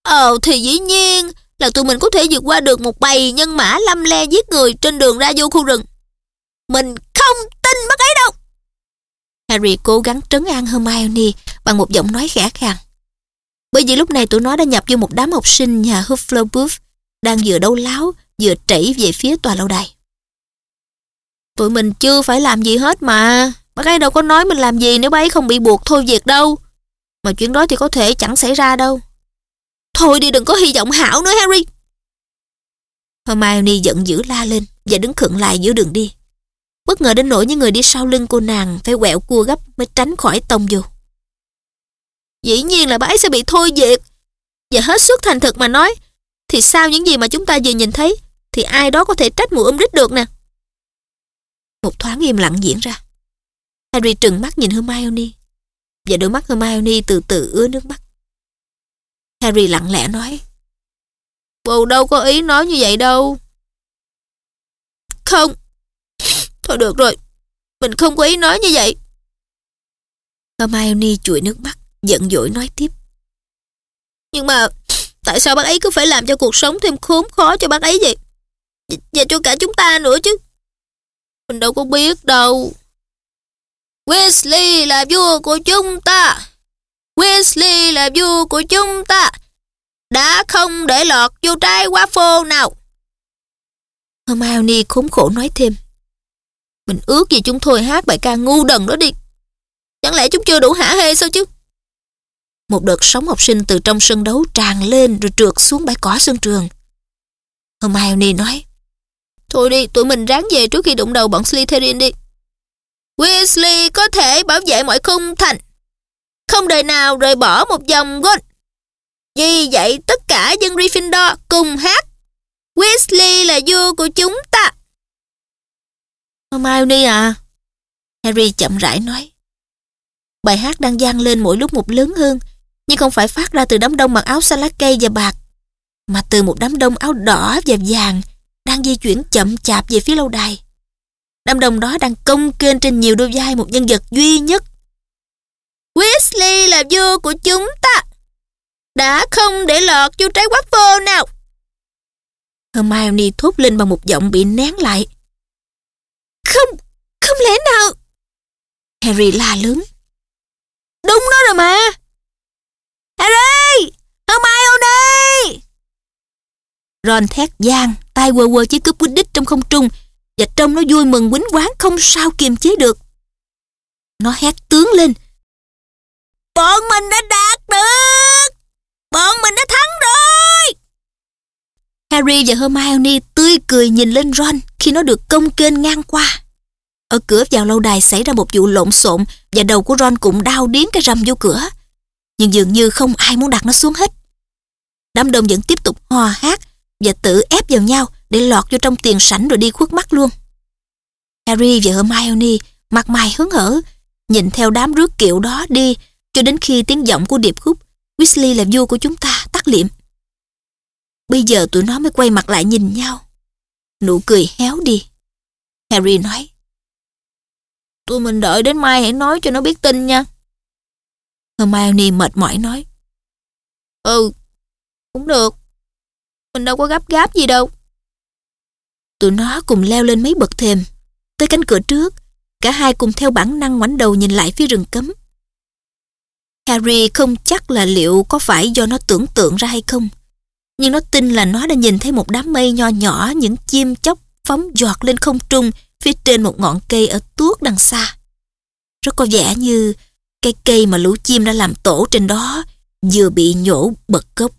ờ thì dĩ nhiên là tụi mình có thể vượt qua được một bầy nhân mã lâm le giết người trên đường ra vô khu rừng. Mình không tin mất ấy đâu. Harry cố gắng trấn an Hermione bằng một giọng nói khẽ khàng. Bởi vì lúc này tụi nó đã nhập vô một đám học sinh nhà Hufflepuff đang vừa đấu láo vừa chảy về phía tòa lâu đài. Tụi mình chưa phải làm gì hết mà. Bác ấy đâu có nói mình làm gì nếu bác ấy không bị buộc thôi việc đâu. Mà chuyện đó thì có thể chẳng xảy ra đâu. Thôi đi đừng có hy vọng hảo nữa Harry. Hermione giận dữ la lên và đứng khựng lại giữa đường đi. Bất ngờ đến nỗi những người đi sau lưng cô nàng phải quẹo cua gấp mới tránh khỏi tông vô. Dĩ nhiên là bà ấy sẽ bị thôi việc. Và hết sức thành thực mà nói, thì sau những gì mà chúng ta vừa nhìn thấy, thì ai đó có thể trách mụ Umbridge được nè. Một thoáng im lặng diễn ra. Harry trừng mắt nhìn Hermione và đôi mắt Hermione từ từ ứa nước mắt. Harry lặng lẽ nói Bồ đâu có ý nói như vậy đâu. Không. Thôi được rồi. Mình không có ý nói như vậy. Hermione chuỗi nước mắt, giận dỗi nói tiếp. Nhưng mà tại sao bác ấy cứ phải làm cho cuộc sống thêm khốn khó cho bác ấy vậy? Và cho cả chúng ta nữa chứ. Mình đâu có biết đâu. Wesley là vua của chúng ta. Wesley là vua của chúng ta. Đã không để lọt vô trái phô nào. Hermione khốn khổ nói thêm. Mình ước gì chúng thôi hát bài ca ngu đần đó đi. Chẳng lẽ chúng chưa đủ hả hê sao chứ? Một đợt sóng học sinh từ trong sân đấu tràn lên rồi trượt xuống bãi cỏ sân trường. Hermione nói. Thôi đi, tụi mình ráng về trước khi đụng đầu bọn Slytherin đi. Weasley có thể bảo vệ mọi khung thành. Không đời nào rời bỏ một dòng gôn. Vì vậy tất cả dân Gryffindor cùng hát. Weasley là vua của chúng ta. Hermione à? Harry chậm rãi nói. Bài hát đang vang lên mỗi lúc một lớn hơn, nhưng không phải phát ra từ đám đông mặc áo xanh lá cây và bạc, mà từ một đám đông áo đỏ và vàng đang di chuyển chậm chạp về phía lâu đài. Đám đông đó đang công kênh trên nhiều đôi vai một nhân vật duy nhất. Weasley là vua của chúng ta. Đã không để lọt vô trái waffle nào. Hermione thốt lên bằng một giọng bị nén lại. Không, không lẽ nào... Harry la lớn. Đúng đó rồi mà. Harry! Hermione! Ron thét gian, tay quơ quơ chiếc cúp Quidditch trong không trung và trông nó vui mừng quýnh quán không sao kiềm chế được. Nó hét tướng lên. Bọn mình đã đạt được! Bọn mình đã thắng rồi! Harry và Hermione tươi cười nhìn lên Ron khi nó được công kênh ngang qua. Ở cửa vào lâu đài xảy ra một vụ lộn xộn và đầu của Ron cũng đau điếng cái rầm vô cửa. Nhưng dường như không ai muốn đặt nó xuống hết. Đám đông vẫn tiếp tục hò hát và tự ép vào nhau để lọt vô trong tiền sảnh rồi đi khuất mắt luôn. Harry và Hermione mặt mày hớn hở, nhìn theo đám rước kiệu đó đi cho đến khi tiếng giọng của điệp khúc Weasley là vua của chúng ta tắt liệm. Bây giờ tụi nó mới quay mặt lại nhìn nhau. Nụ cười héo đi. Harry nói. Tụi mình đợi đến mai hãy nói cho nó biết tin nha. Hermione mệt mỏi nói. Ừ, cũng được. Mình đâu có gấp gáp gì đâu. Tụi nó cùng leo lên mấy bậc thềm. Tới cánh cửa trước, cả hai cùng theo bản năng ngoảnh đầu nhìn lại phía rừng cấm. Harry không chắc là liệu có phải do nó tưởng tượng ra hay không. Nhưng nó tin là nó đã nhìn thấy một đám mây nho nhỏ những chim chóc phóng giọt lên không trung phía trên một ngọn cây ở tuốt đằng xa. Rất có vẻ như cái cây mà lũ chim đã làm tổ trên đó vừa bị nhổ bật gốc.